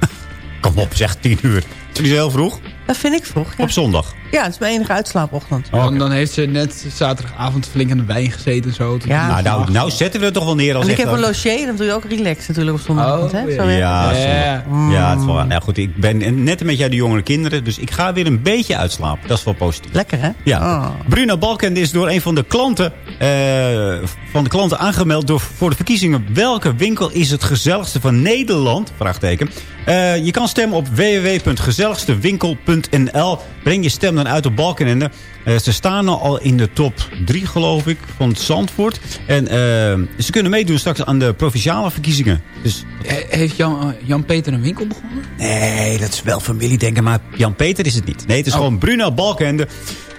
[LAUGHS] Kom op, zeg 10 uur. Is het heel vroeg? Dat vind ik vroeg, ja. Op zondag? Ja, het is mijn enige uitslaapochtend. Oh, okay. dan heeft ze net zaterdagavond flink aan de wijn gezeten en zo. Ja, nou, nou, nou, zetten we het toch wel neer. Als en ik heb een logier, dan doe je ook relax natuurlijk op zondagochtend. Oh, hè? Zo ja, ja. Mm. ja, het is wel, nou goed, ik ben net met jou de jongere kinderen, dus ik ga weer een beetje uitslapen. Dat is wel positief. Lekker, hè? Ja. Oh. Bruno Balkende is door een van de klanten, uh, van de klanten aangemeld door, voor de verkiezingen. Welke winkel is het gezelligste van Nederland? Vraagteken. Uh, je kan stemmen op www.gezelligstewinkel.nl. Breng je stem dan uit op Balkenende. Uh, ze staan al in de top 3, geloof ik, van Zandvoort. En uh, ze kunnen meedoen straks aan de provinciale verkiezingen. Dus, Heeft Jan, Jan-Peter een winkel begonnen? Nee, dat is wel familiedenken, maar Jan-Peter is het niet. Nee, het is oh. gewoon Bruno Balkenende.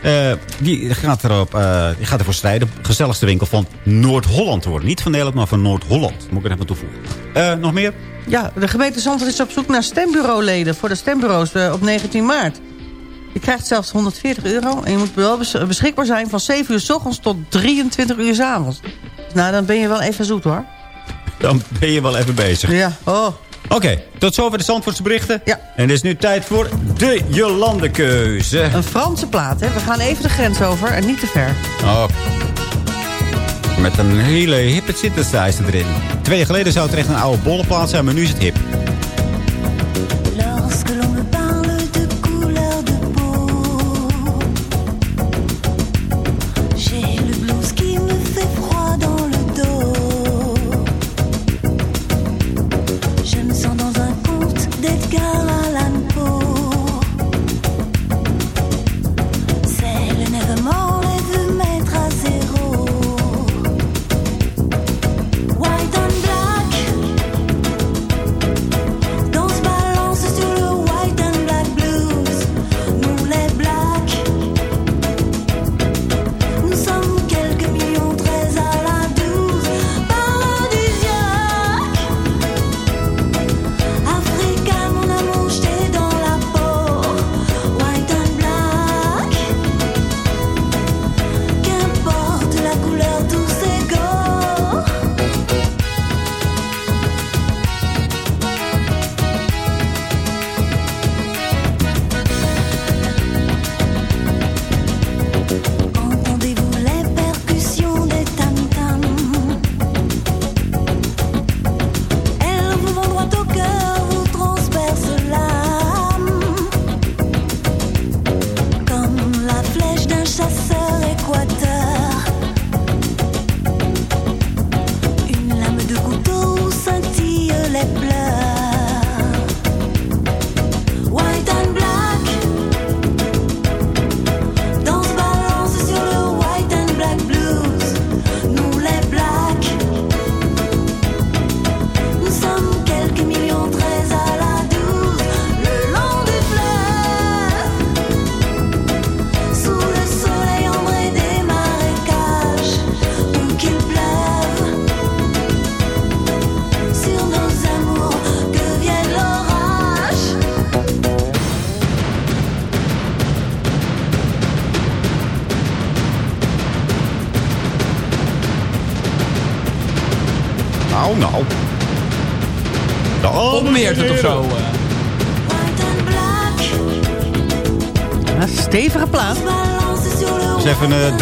Uh, die, gaat erop, uh, die gaat ervoor strijden. Gezelligste winkel van Noord-Holland te worden. Niet van Nederland, maar van Noord-Holland. Moet ik er even toevoegen. Uh, nog meer? Ja, de gemeente Zandvoort is op zoek naar stembureauleden voor de stembureaus op 19 maart. Je krijgt zelfs 140 euro en je moet wel beschikbaar zijn van 7 uur s ochtends tot 23 uur s avonds. Nou, dan ben je wel even zoet hoor. Dan ben je wel even bezig. Ja, oh. Oké, tot zover de Zandvoortse berichten. Ja. En het is nu tijd voor de Jolandekeuze. Een Franse plaat, hè. We gaan even de grens over en niet te ver. Oh. Met een hele hippe synthesizer erin. Twee jaar geleden zou het echt een oude bollenplaat zijn, maar nu is het hip.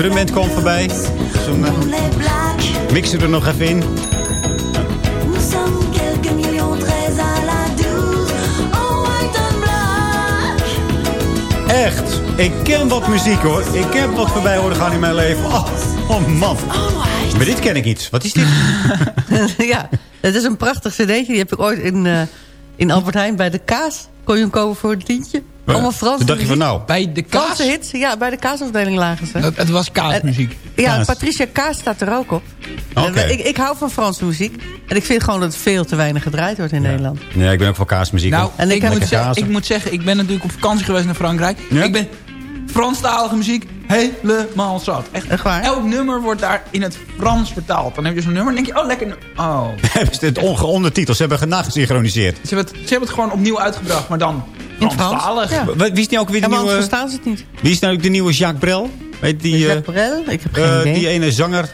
Drumband kwam voorbij. Zo'n uh, mixer er nog even in. Echt. Ik ken wat muziek hoor. Ik heb wat voorbij horen gaan in mijn leven. Oh, oh man. Maar dit ken ik niet. Wat is dit? [LAUGHS] ja, het is een prachtig cd'tje. Die heb ik ooit in, eh, in Albert Heijn bij de kaas. Kon je hem kopen voor een tientje. Allemaal Frans. Wat dacht je van nou? Bij de kaas? Franse hits. Ja, bij de kaasafdeling lagen ze. Het, het was kaasmuziek. Ja, Kaas. Patricia Kaas staat er ook op. Oké. Eh, Ik, ik hou van Franse muziek. En ik vind gewoon dat het veel te weinig gedraaid wordt in Nederland. Nee, ik ben ook voor kaasmuziek. Nou. En ik ik, moet zeggen, ik moet zeggen, ik ben natuurlijk op vakantie geweest naar Frankrijk. Ja? Ik ben Franstalige muziek helemaal zat. Echt, Echt waar? Elk nummer wordt daar in het Frans vertaald. Dan heb je zo'n nummer en denk je, oh lekker. Oh. [LAUGHS] Hebben ze het onge- ondertitels? Ze hebben nagesynchroniseerd. Ze hebben, het, ze hebben het gewoon opnieuw uitgebracht, maar dan. Franstalig. Ja. Wie is nou ook weer de anders nieuwe... verstaan ze het niet. Wie is nou ook de nieuwe Jacques Brel? Weet die, eh, Jacques Brel? Ik heb geen eh, idee. die ene zanger.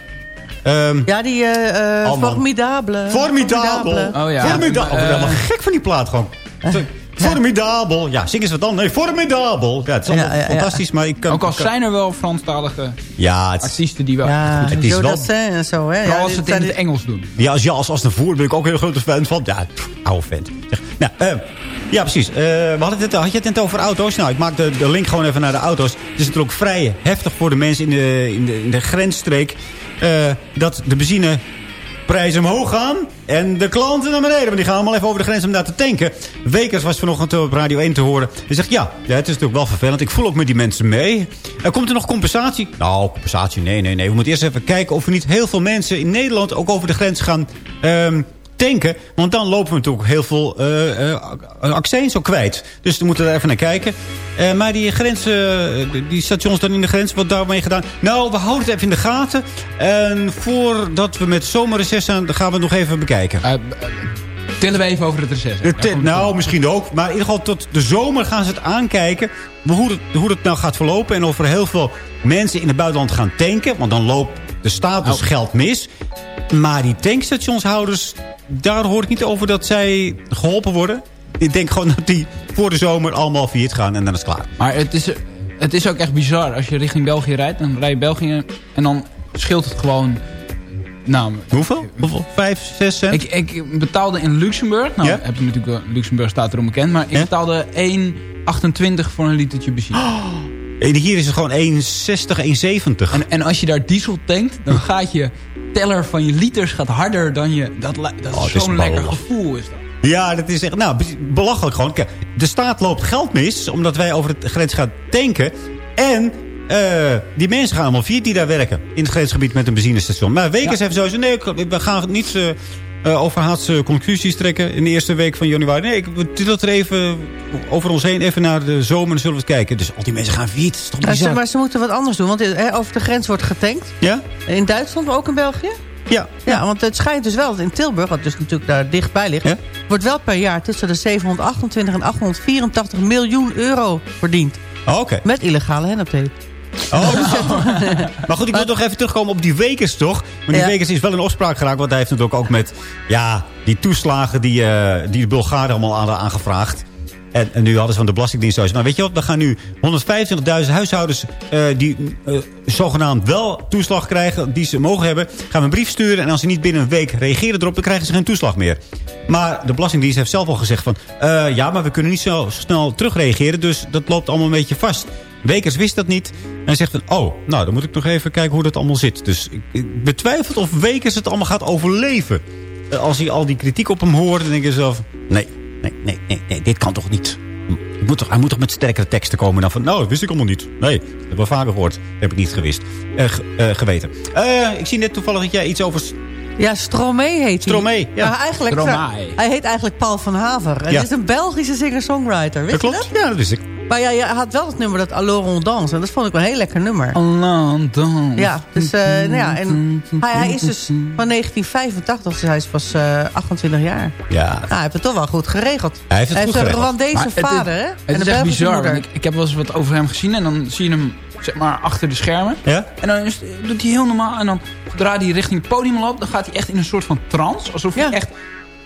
Ehm Ja, die eh, eh, Allemaal. Formidable. Formidabel. Oh ja. Formidabel. Ik ben Eh, helemaal gek van die plaat gewoon. Formidabel. Ja, zing eens wat dan. Nee, formidabel. Ja, het is allemaal Ja, ja, ja. fantastisch, maar ik kan... Ook al kan- zijn er wel Franstalige Ja, het, artiesten die wel Ja, goed Het is wel- en zo. Hè? Vooral Ja, als ze het in het Engels doen. ja, als, ja, als, als de voer ben ik ook een hele grote fan van. Ja, pff, oude fan. Zeg, nou, eh, ja, precies. Eh, we hadden het, had je het net over auto's? Nou, ik maak de, de link gewoon even naar de auto's. Het is natuurlijk vrij heftig voor de mensen in de, in de, grensstreek... eh, dat de benzine prijzen omhoog gaan en de klanten naar beneden. Want die gaan allemaal even over de grens om daar te tanken. Wekers was vanochtend op Radio 1 te horen. Hij zegt, ja, ja, het is natuurlijk wel vervelend. Ik voel ook met die mensen mee. Er komt er nog compensatie? Nou, compensatie, nee, nee, nee. We moeten eerst even kijken of er niet heel veel mensen in Nederland... ook over de grens gaan ehm, tanken. Want dan lopen we natuurlijk heel veel accent zo kwijt. Dus we moeten daar even naar kijken. Eh, maar die, grens, eh, die stations dan in de grens, wat daarmee gedaan? Nou, we houden het even in de gaten. En voordat we met zomerreces zijn, gaan we het nog even bekijken. Tillen we even over het reces. Te- nou, misschien ook. Maar in ieder geval tot de zomer gaan ze het aankijken. Hoe het, hoe het nou gaat verlopen. En of er heel veel mensen in het buitenland gaan tanken. Want dan loopt de staat dus Nou. geld mis. Maar die tankstationshouders, daar hoor ik niet over dat zij geholpen worden. Ik denk gewoon dat die voor de zomer allemaal failliet gaan en dan is het klaar. Maar het is, het is ook echt bizar. Als je richting België rijdt, dan rij je België en dan scheelt het gewoon... Nou, Hoeveel? Hoeveel? Vijf, zes cent? Ik, ik betaalde in Luxemburg. Nou, heb je natuurlijk wel, Luxemburg staat erom bekend. Maar ik betaalde 1,28 voor een litertje benzine. En hier is het gewoon 1,60, 1,70. En, en als je daar diesel tankt, dan gaat je teller van je liters gaat harder dan je... Dat, dat Oh, is zo'n lekker gevoel is dat. Ja, dat is echt nou, belachelijk gewoon. Kijk, de staat loopt geld mis, omdat wij over de grens gaan tanken. En eh, die mensen gaan allemaal vier die daar werken. In het grensgebied met een benzinestation. Maar Wekers heeft sowieso... Nee, we gaan niet eh eh, overhaatse conclusies trekken in de eerste week van januari. Nee, ik we tillen er even over ons heen. Even naar de zomer en dan zullen we eens kijken. Dus al die mensen gaan. Dat is toch Ja, maar ze moeten wat anders doen. Want eh, over de grens wordt getankt. Ja? In Duitsland, maar ook in België? Ja. Ja, want het schijnt dus wel dat in Tilburg, wat dus natuurlijk daar dichtbij ligt... wordt wel per jaar tussen de 728 en 884 miljoen euro verdiend. Oh, Oké. Met illegale hennepteelt. Oh, [LAUGHS] maar goed, ik wil nog even terugkomen op die Wekers, toch? Maar die Ja. Wekers is wel in opspraak geraakt. Want hij heeft natuurlijk ook met ja, die toeslagen die, eh, die de Bulgaren allemaal hadden aangevraagd. En, en nu hadden ze van de Belastingdienst zoiets. Nou, weet je wat, we gaan nu 125.000 huishoudens... eh, die eh, zogenaamd wel toeslag krijgen, die ze mogen hebben... gaan we een brief sturen en als ze niet binnen een week reageren erop... dan krijgen ze geen toeslag meer. Maar de Belastingdienst heeft zelf al gezegd van... ja, maar we kunnen niet zo snel terugreageren... dus dat loopt allemaal een beetje vast. Wekers wist dat niet. En hij zegt van, oh, nou, dan moet ik nog even kijken hoe dat allemaal zit. Dus ik, ik betwijfel of Wekers het allemaal gaat overleven. Eh, Als hij al die kritiek op hem hoort, dan denk je zelf... Nee, nee, nee, nee, nee, dit kan toch niet? Hij moet, toch, hij moet toch met sterkere teksten komen dan van... Nou, dat wist ik allemaal niet. Nee, dat hebben we vaker gehoord. Dat heb ik niet gewist. Eh, eh, geweten. Eh, ik zie net toevallig dat jij iets over... Ja, Stromae heet hij. Stromae, ja. Maar eigenlijk, Stromae. Hij heet eigenlijk Paul van Haver. En Ja. hij is een Belgische singer-songwriter. Weet Dat je klopt. dat? Ja, dat wist ik. Maar ja, je had wel het nummer dat Alors on danse. En dat vond ik wel een heel lekker nummer. Allah, dan. Ja, dus eh, nou ja, en hij, hij is dus van 1985, dus hij is pas eh, 28 jaar. Ja. Nou, hij heeft het toch wel goed geregeld. Hij heeft het goed een geregeld. Het is- vader, hè? Het en is echt bizar. Ik, ik heb wel eens wat over hem gezien en dan zie je hem zeg maar achter de schermen. Ja? En dan is, doet hij heel normaal. En dan zodra hij richting het podium loopt, dan gaat hij echt in een soort van trance. Alsof hij echt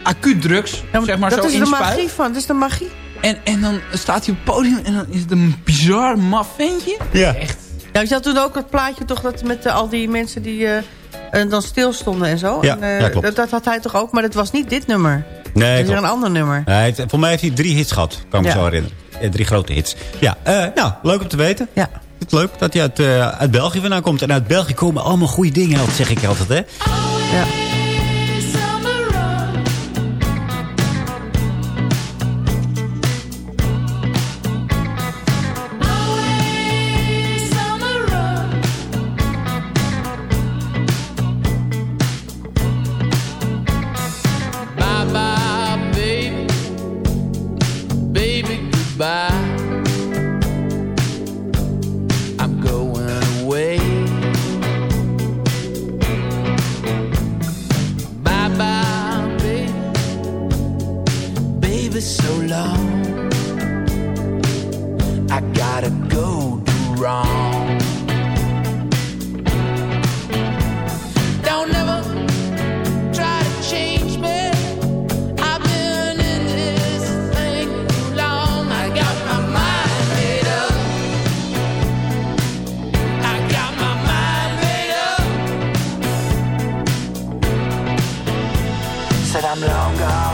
acuut drugs, zeg maar, dat zo is de inspuit. magie van, dat is de magie. En, en dan staat hij op het podium en dan is het een bizar maf ventje. Ja. Echt. Ja, je had toen ook dat plaatje toch dat met eh, al die mensen die eh, eh, dan stilstonden en zo. Ja, en, eh, ja, klopt. Dat, dat had hij toch ook, maar dat was niet dit nummer. Nee, dat is weer een ander nummer. Heeft, voor mij heeft hij drie hits gehad, kan ik me Ja. zo herinneren. Eh, drie grote hits. Ja, eh, nou, leuk om te weten. Ja. Het is leuk dat hij uit, eh, uit België vandaan komt. En uit België komen allemaal goede dingen uit, zeg ik altijd, hè? Ja. time long.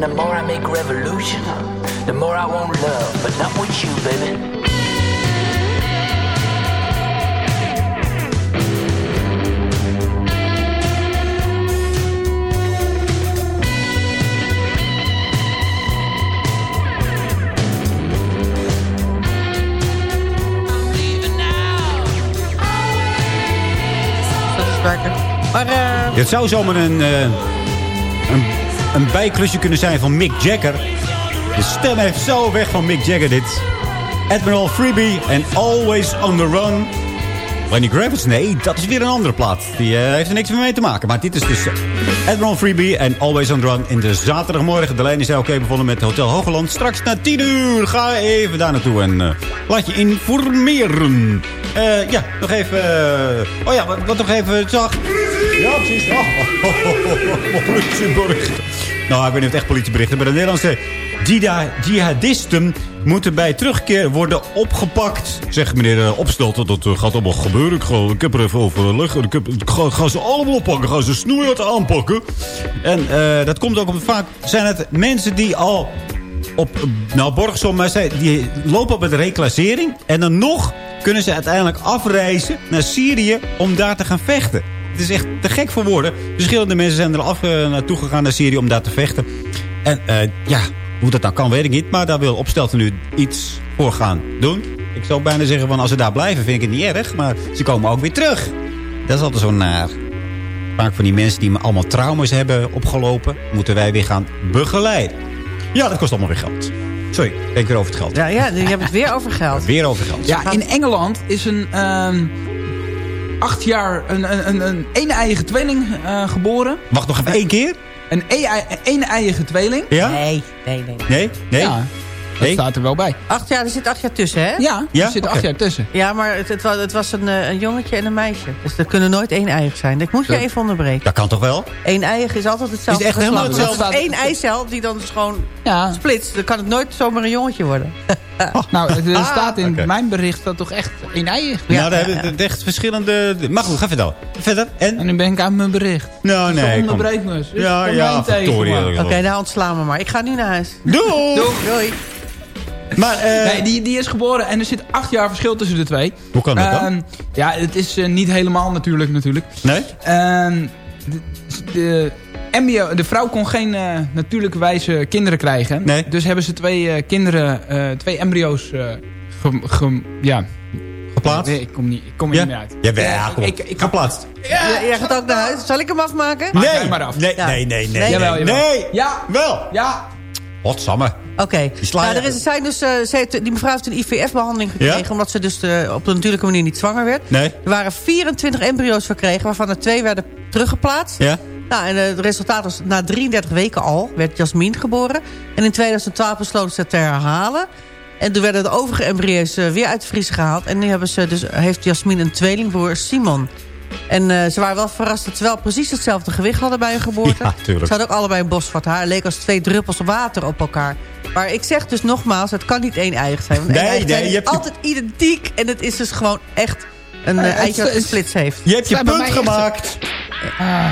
And the more I make revolution, the more I want love. But not with you, baby. Dat is werken. Maar eh, Het zou zomaar een, eh, een, bijklusje kunnen zijn van Mick Jagger. De stem heeft zo weg van Mick Jagger dit. Admiral Freebie en Always on the Run. Lenny Kravitz, nee, dat is weer een andere plaat. Die eh, heeft er niks mee te maken. Maar dit is dus eh, Admiral Freebie en Always on the Run in de zaterdagmorgen. De lijn is oké bevonden met Hotel Hogeland. Straks na 10 uur ga even daar naartoe en eh, laat je informeren. Eh, ja, nog even... eh, oh ja, wat, nog even zag. Ja, precies. Oh, oh, oh, oh. Nou, ik weet niet of het echt politieberichten, maar de Nederlandse jihad- jihadisten moeten bij terugkeer worden opgepakt. Zegt meneer eh, Opstelten, dat eh, gaat allemaal gebeuren. Ik, ga, ik heb er even overlegd. Ik, ik ga, ze allemaal oppakken. Ga ze snoeihard aanpakken. En eh, dat komt ook omdat vaak zijn het mensen die al op, nou Borgsom, maar die lopen op met reclassering. En dan nog kunnen ze uiteindelijk afreizen naar Syrië om daar te gaan vechten. Het is echt te gek voor woorden. Verschillende mensen zijn er af eh, naartoe gegaan naar Syrië om daar te vechten. En eh, ja, hoe dat nou kan, weet ik niet. Maar daar wil Opstelten nu iets voor gaan doen. Ik zou bijna zeggen, van als ze daar blijven, vind ik het niet erg. Maar ze komen ook weer terug. Dat is altijd zo naar. Vaak van die mensen die allemaal trauma's hebben opgelopen... moeten wij weer gaan begeleiden. Ja, dat kost allemaal weer geld. Sorry, ik denk weer over het geld. ja, ja, je hebt het weer over geld. [LAUGHS] Weer over geld. Ja, in Engeland is een ehm, acht jaar een, een, een, een een-eiige tweeling eh, geboren. Wacht nog even één keer. Een een-eiige tweeling. Ja? Nee, nee, nee. Nee? Nee? Ja, dat Nee? staat er wel bij. Acht jaar, er zit acht jaar tussen, hè? Ja, Ja? er zit acht Oké. jaar tussen. Ja, maar het, het, was, het was een, eh, een jongetje en een meisje. Dus dat kunnen nooit één eigen zijn. Ik moet je even onderbreken. Dat kan toch wel? Eén eigen is altijd hetzelfde Is het echt helemaal hetzelfde? Één eicel die dan dus gewoon Ja. splitst. Dan kan het nooit zomaar een jongetje worden. [LAUGHS] [LAUGHS] Nou, er Ah, staat in mijn bericht dat toch echt een-eiig. Ja, Ja, daar ja, hebben we echt verschillende... Maar goed, ga verder. Verder. En? En nu ben ik aan mijn bericht. Nou, Dus nee. kom. onderbreek me eens. Dus Ja, kom ja. Oké, nou ontslaan me maar. Ik ga nu naar huis. Doei! Doei. Maar, eh, Nee, die, die is geboren en er zit acht jaar verschil tussen de twee. Hoe kan dat dan? Ehm, ja, het is eh, niet helemaal natuurlijk. natuurlijk. Nee? Ehm, de, de, embryo, de vrouw kon geen eh, natuurlijke wijze kinderen krijgen. Nee. Dus hebben ze twee eh, kinderen, eh, twee embryo's eh, ge- ge- ja. Geplaatst? Nee, ik kom, niet, ik kom er Ja? niet meer uit. Jawel, Ja, kom op. ik, ik, Geplaatst. Ja, jij gaat ook naar huis. Zal ik hem afmaken? Maak Nee, maar af. nee, Ja. nee, nee, nee. Nee. Jawel, nee. jawel. Nee. Ja. Wel. Ja. Godsamme. Oké. je- Nou, er is, zijn dus, eh, ze heeft, die mevrouw heeft een IVF-behandeling gekregen... Ja? omdat ze dus eh, op de natuurlijke manier niet zwanger werd. Nee. Er waren 24 embryo's verkregen... waarvan er twee werden teruggeplaatst. Ja? Nou, en eh, het resultaat was na 33 weken al... werd Jasmin geboren. En in 2012 besloten ze het te herhalen. En toen werden de overige embryo's eh, weer uit de vriezer gehaald. En nu hebben ze dus, heeft Jasmin een tweelingbroer, Simon. En eh, ze waren wel verrast dat ze wel precies hetzelfde gewicht hadden bij hun geboorte. [LAUGHS] Ja, tuurlijk. Ze hadden ook allebei een bos zwart haar. Het leek als twee druppels water op elkaar. Maar ik zeg dus nogmaals, het kan niet één eigen zijn. Want Nee, nee, zijn je is hebt je- altijd identiek. En het is dus gewoon echt een uh, eitje dat is- gesplitst heeft. Je hebt je punt echt- gemaakt.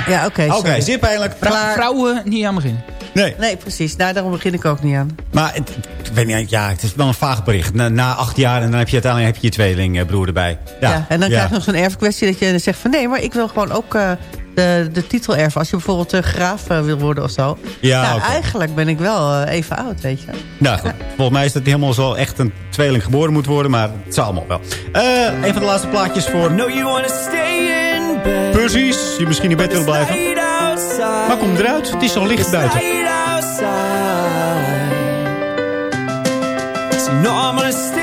Ja, oké. Oké, pijnlijk. Vrou- Vrouwen niet aan beginnen. Nee, Nee, precies. Nou, daarom begin ik ook niet aan. maar het, ik weet niet, ja, het is wel een vaag bericht. Na, na acht jaar en dan heb je uiteindelijk heb je je tweelingbroer erbij. Ja, Ja, en dan ja. krijg je nog zo'n erfkwestie dat je zegt van... nee, maar ik wil gewoon ook eh, de, de titel erven. Als je bijvoorbeeld uh, graaf uh, wil worden of zo. Ja, nou, eigenlijk ben ik wel uh, even oud, weet je. Nou goed, volgens mij is dat helemaal zo echt een tweeling geboren moet worden. Maar het zal allemaal wel. Uh, een van de laatste plaatjes voor... No, you wanna stay in bed. Precies, je misschien in bed wil blijven. Maar kom eruit, het is zo licht buiten. So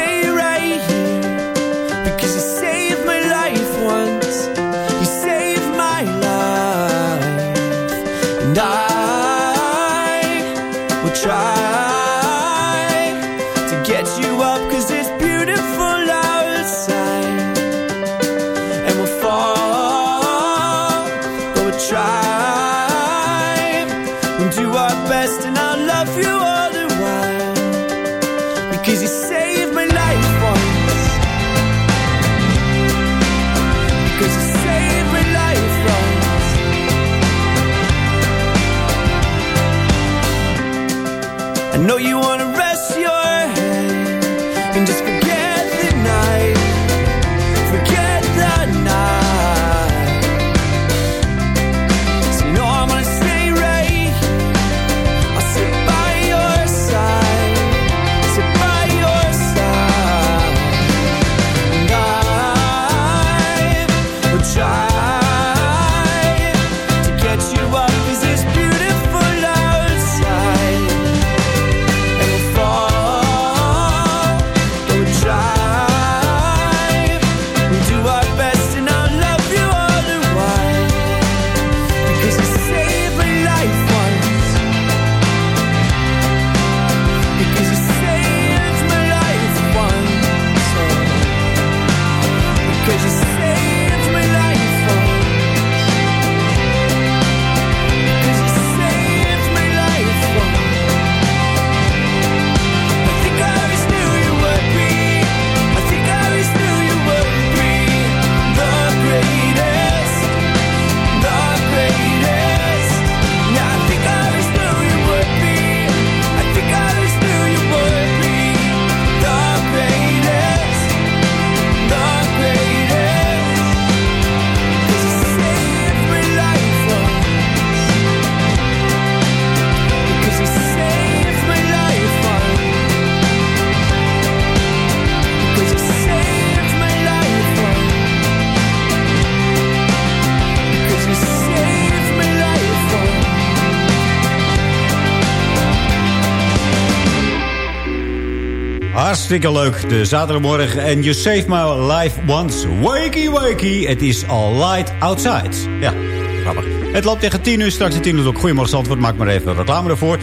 Hartstikke leuk, de zaterdagmorgen. En You Save My Life Once. Wakey, wakey. Het is all light outside. Ja, grappig. Het loopt tegen 10 uur. Straks in 10 uur ook. Goedemorgen, Zandvoort. Maak maar even reclame ervoor.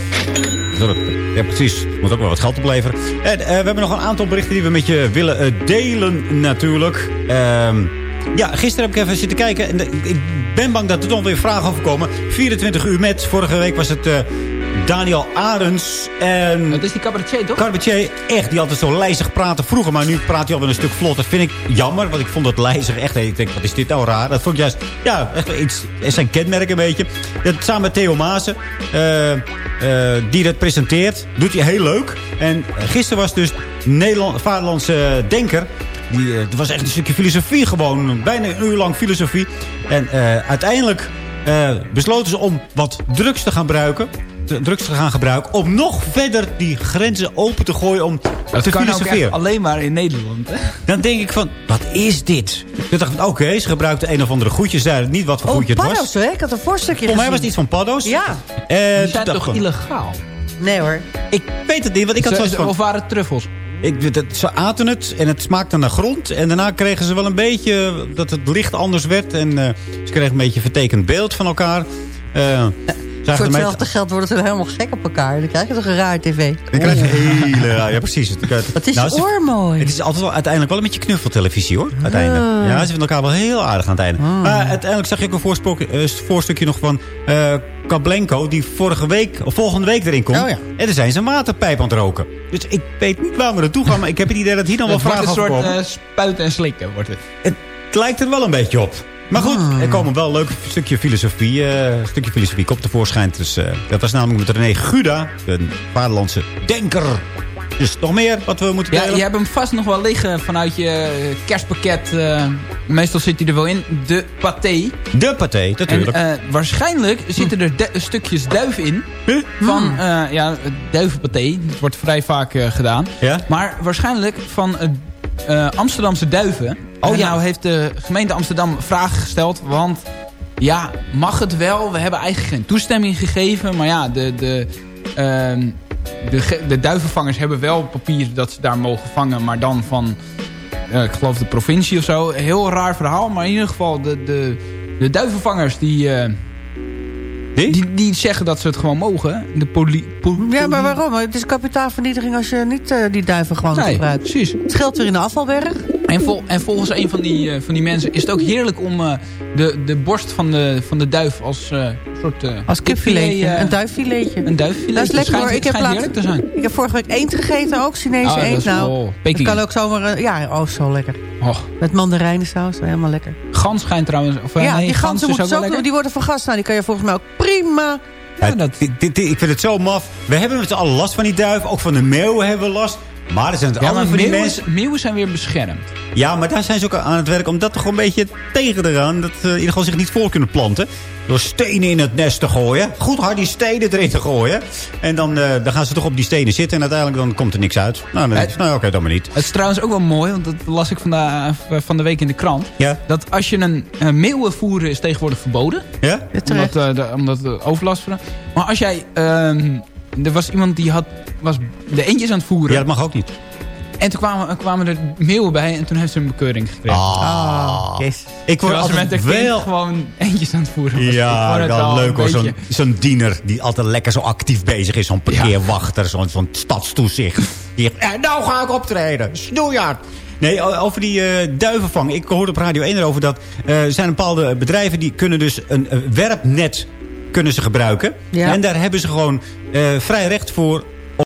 Ja, precies. Moet ook wel wat geld opleveren. En, eh, we hebben nog een aantal berichten die we met je willen eh, delen natuurlijk. Ehm, ja, gisteren heb ik even zitten kijken. En de- ik ben bang dat er nog weer vragen over komen. 24 uur met. Vorige week was het... eh, Daniel Arends en... Dat is die cabaretier, toch? Cabaretier, echt, die altijd zo lijzig praten vroeger. Maar nu praat hij alweer een stuk vlotter. Vind ik jammer, want ik vond dat lijzig echt... Ik denk, wat is dit nou raar? Dat vond ik juist, ja, echt iets... is zijn kenmerk een beetje. Dat, samen met Theo Maassen, eh, eh, die dat presenteert. Doet hij heel leuk. En gisteren was dus Nederland, vaderlandse denker... Die, eh, het was echt een stukje filosofie gewoon. Bijna een uur lang filosofie. En eh, uiteindelijk eh, besloten ze om wat drugs te gaan gebruiken. Drugs te gaan gebruiken. Om nog verder die grenzen open te gooien om Dat te kan filosoferen. alleen maar in Nederland. Hè? Dan denk ik van, wat is dit? Ik dacht van, oké, ze gebruikten een of andere goedje. Ze zeiden niet wat voor Oh, goedje het was. paddo's, hè? Ik had een voorstukje Volgens mij was het iets van paddo's. Ja. En Die zijn toen toch illegaal? Nee hoor. Ik weet het niet, want ik had zoiets van... Of waren het truffels? Ik, het, ze aten het en het smaakte naar grond. En daarna kregen ze wel een beetje dat het licht anders werd. En eh, ze kregen een beetje een vertekend beeld van elkaar. Eh, zagen Voor hetzelfde geld worden ze helemaal gek op elkaar. Dan krijg je toch een raar tv. Dan krijg je hele... Ja, precies. Het, Wat is nou, je oor mooi. Het is altijd wel, uiteindelijk wel een beetje knuffeltelevisie, hoor. Uiteindelijk. Ja, ze vinden elkaar wel heel aardig aan het einde. Maar uiteindelijk zag ik ook een eh, voorstukje nog van eh Kablenko... die vorige week, of volgende week erin komt. Oh ja. En dan zijn ze een waterpijp aan het roken. Dus ik weet niet waar we naartoe gaan... maar ik heb het idee dat hier dan wel Het wordt vragen een over soort komen. eh, spuiten en slikken. Wordt het. Het lijkt er wel een beetje op. Maar goed, Ah. er komen wel een leuk stukje filosofie, eh, stukje filosofie op tevoorschijn. Dus, eh, dat was namelijk met René Guda, een vaderlandse denker. Dus nog meer wat we moeten Ja, delen? je hebt hem vast nog wel liggen vanuit je eh, kerstpakket. meestal zit hij er wel in. De paté. De paté, natuurlijk. En waarschijnlijk zitten er stukjes duif in. Van, eh, ja, duivenpaté. Dat wordt vrij vaak gedaan. Ja? Maar waarschijnlijk van eh, eh, Amsterdamse duiven. Oh, en ja. nou heeft de gemeente Amsterdam vragen gesteld. Want ja, mag het wel? We hebben eigenlijk geen toestemming gegeven. Maar ja, de... de ehm, de, de duivenvangers hebben wel papier dat ze daar mogen vangen. Maar dan van, eh, ik geloof de provincie of zo. Heel raar verhaal. Maar in ieder geval, de, de, de duivenvangers die, Die, die zeggen dat ze het gewoon mogen. De poli, Ja, maar waarom? Het is kapitaalvernietiging als je niet eh, die duiven gewoon Nee, gebruikt. precies. Het geldt weer in de afvalberg. En, vol, en volgens een van die, eh, van die mensen is het ook heerlijk om eh, de, de borst van de, van de duif als eh, soort... eh, Als kipfiletje. eh, een duifiletje. Een duifiletje. Dat is lekker Schijnt- hoor. Ik heb, te zijn. ik heb vorige week eend gegeten, ook Chinese Oh, dat eend. is Nou, dat kan ook zomaar... eh, Ja, oh, zo lekker. Oh, Met mandarijnensaus, helemaal lekker. gans schijnt trouwens... Of, ja, nee, die gans ganzen is moeten ook ook doen. Die worden vergast. Nou, die kan je volgens mij ook prima... Ja, dit- dit- dit- ik vind het zo maf. We hebben met z'n allen last van die duif. Ook van de meeuwen hebben we last. Maar er zijn het Ja, allemaal maar van die meeuwen, mensen... meeuwen zijn weer beschermd. Ja, maar daar zijn ze ook aan het werk om dat toch een beetje tegen te gaan. Dat ze in ieder geval zich niet voor kunnen planten. Door stenen in het nest te gooien. Goed hard die stenen erin te gooien. En dan, eh, dan gaan ze toch op die stenen zitten. En uiteindelijk dan komt er niks uit. Nou, dan nou oké, dan maar niet. Het is trouwens ook wel mooi, want dat las ik van de, van de week in de krant. Ja? Dat als je een uh, meeuwen voeren is tegenwoordig verboden. Ja? Omdat, uh, de, omdat de overlast... van- Maar als jij... Uh, er was iemand die had, was de eentjes aan het voeren. Ja, dat mag ook niet. En toen kwamen, kwamen er meeuwen bij en toen heeft ze een bekeuring gekregen. Ah, yes. Ik word met altijd de kind wel... gewoon eentjes aan het voeren was. Ja, wel leuk een hoor. Zo'n zo'n diener die altijd lekker zo actief bezig is. Zo'n parkeerwachter, zo'n zo'n stadstoezicht. Die en nou ga ik optreden. Snoeihard. Nee, over die eh, duivenvang. Ik hoorde op Radio 1 erover dat eh, er zijn bepaalde bedrijven... die kunnen dus een eh, werpnet kunnen ze gebruiken. Ja. En daar hebben ze gewoon eh, vrij recht voor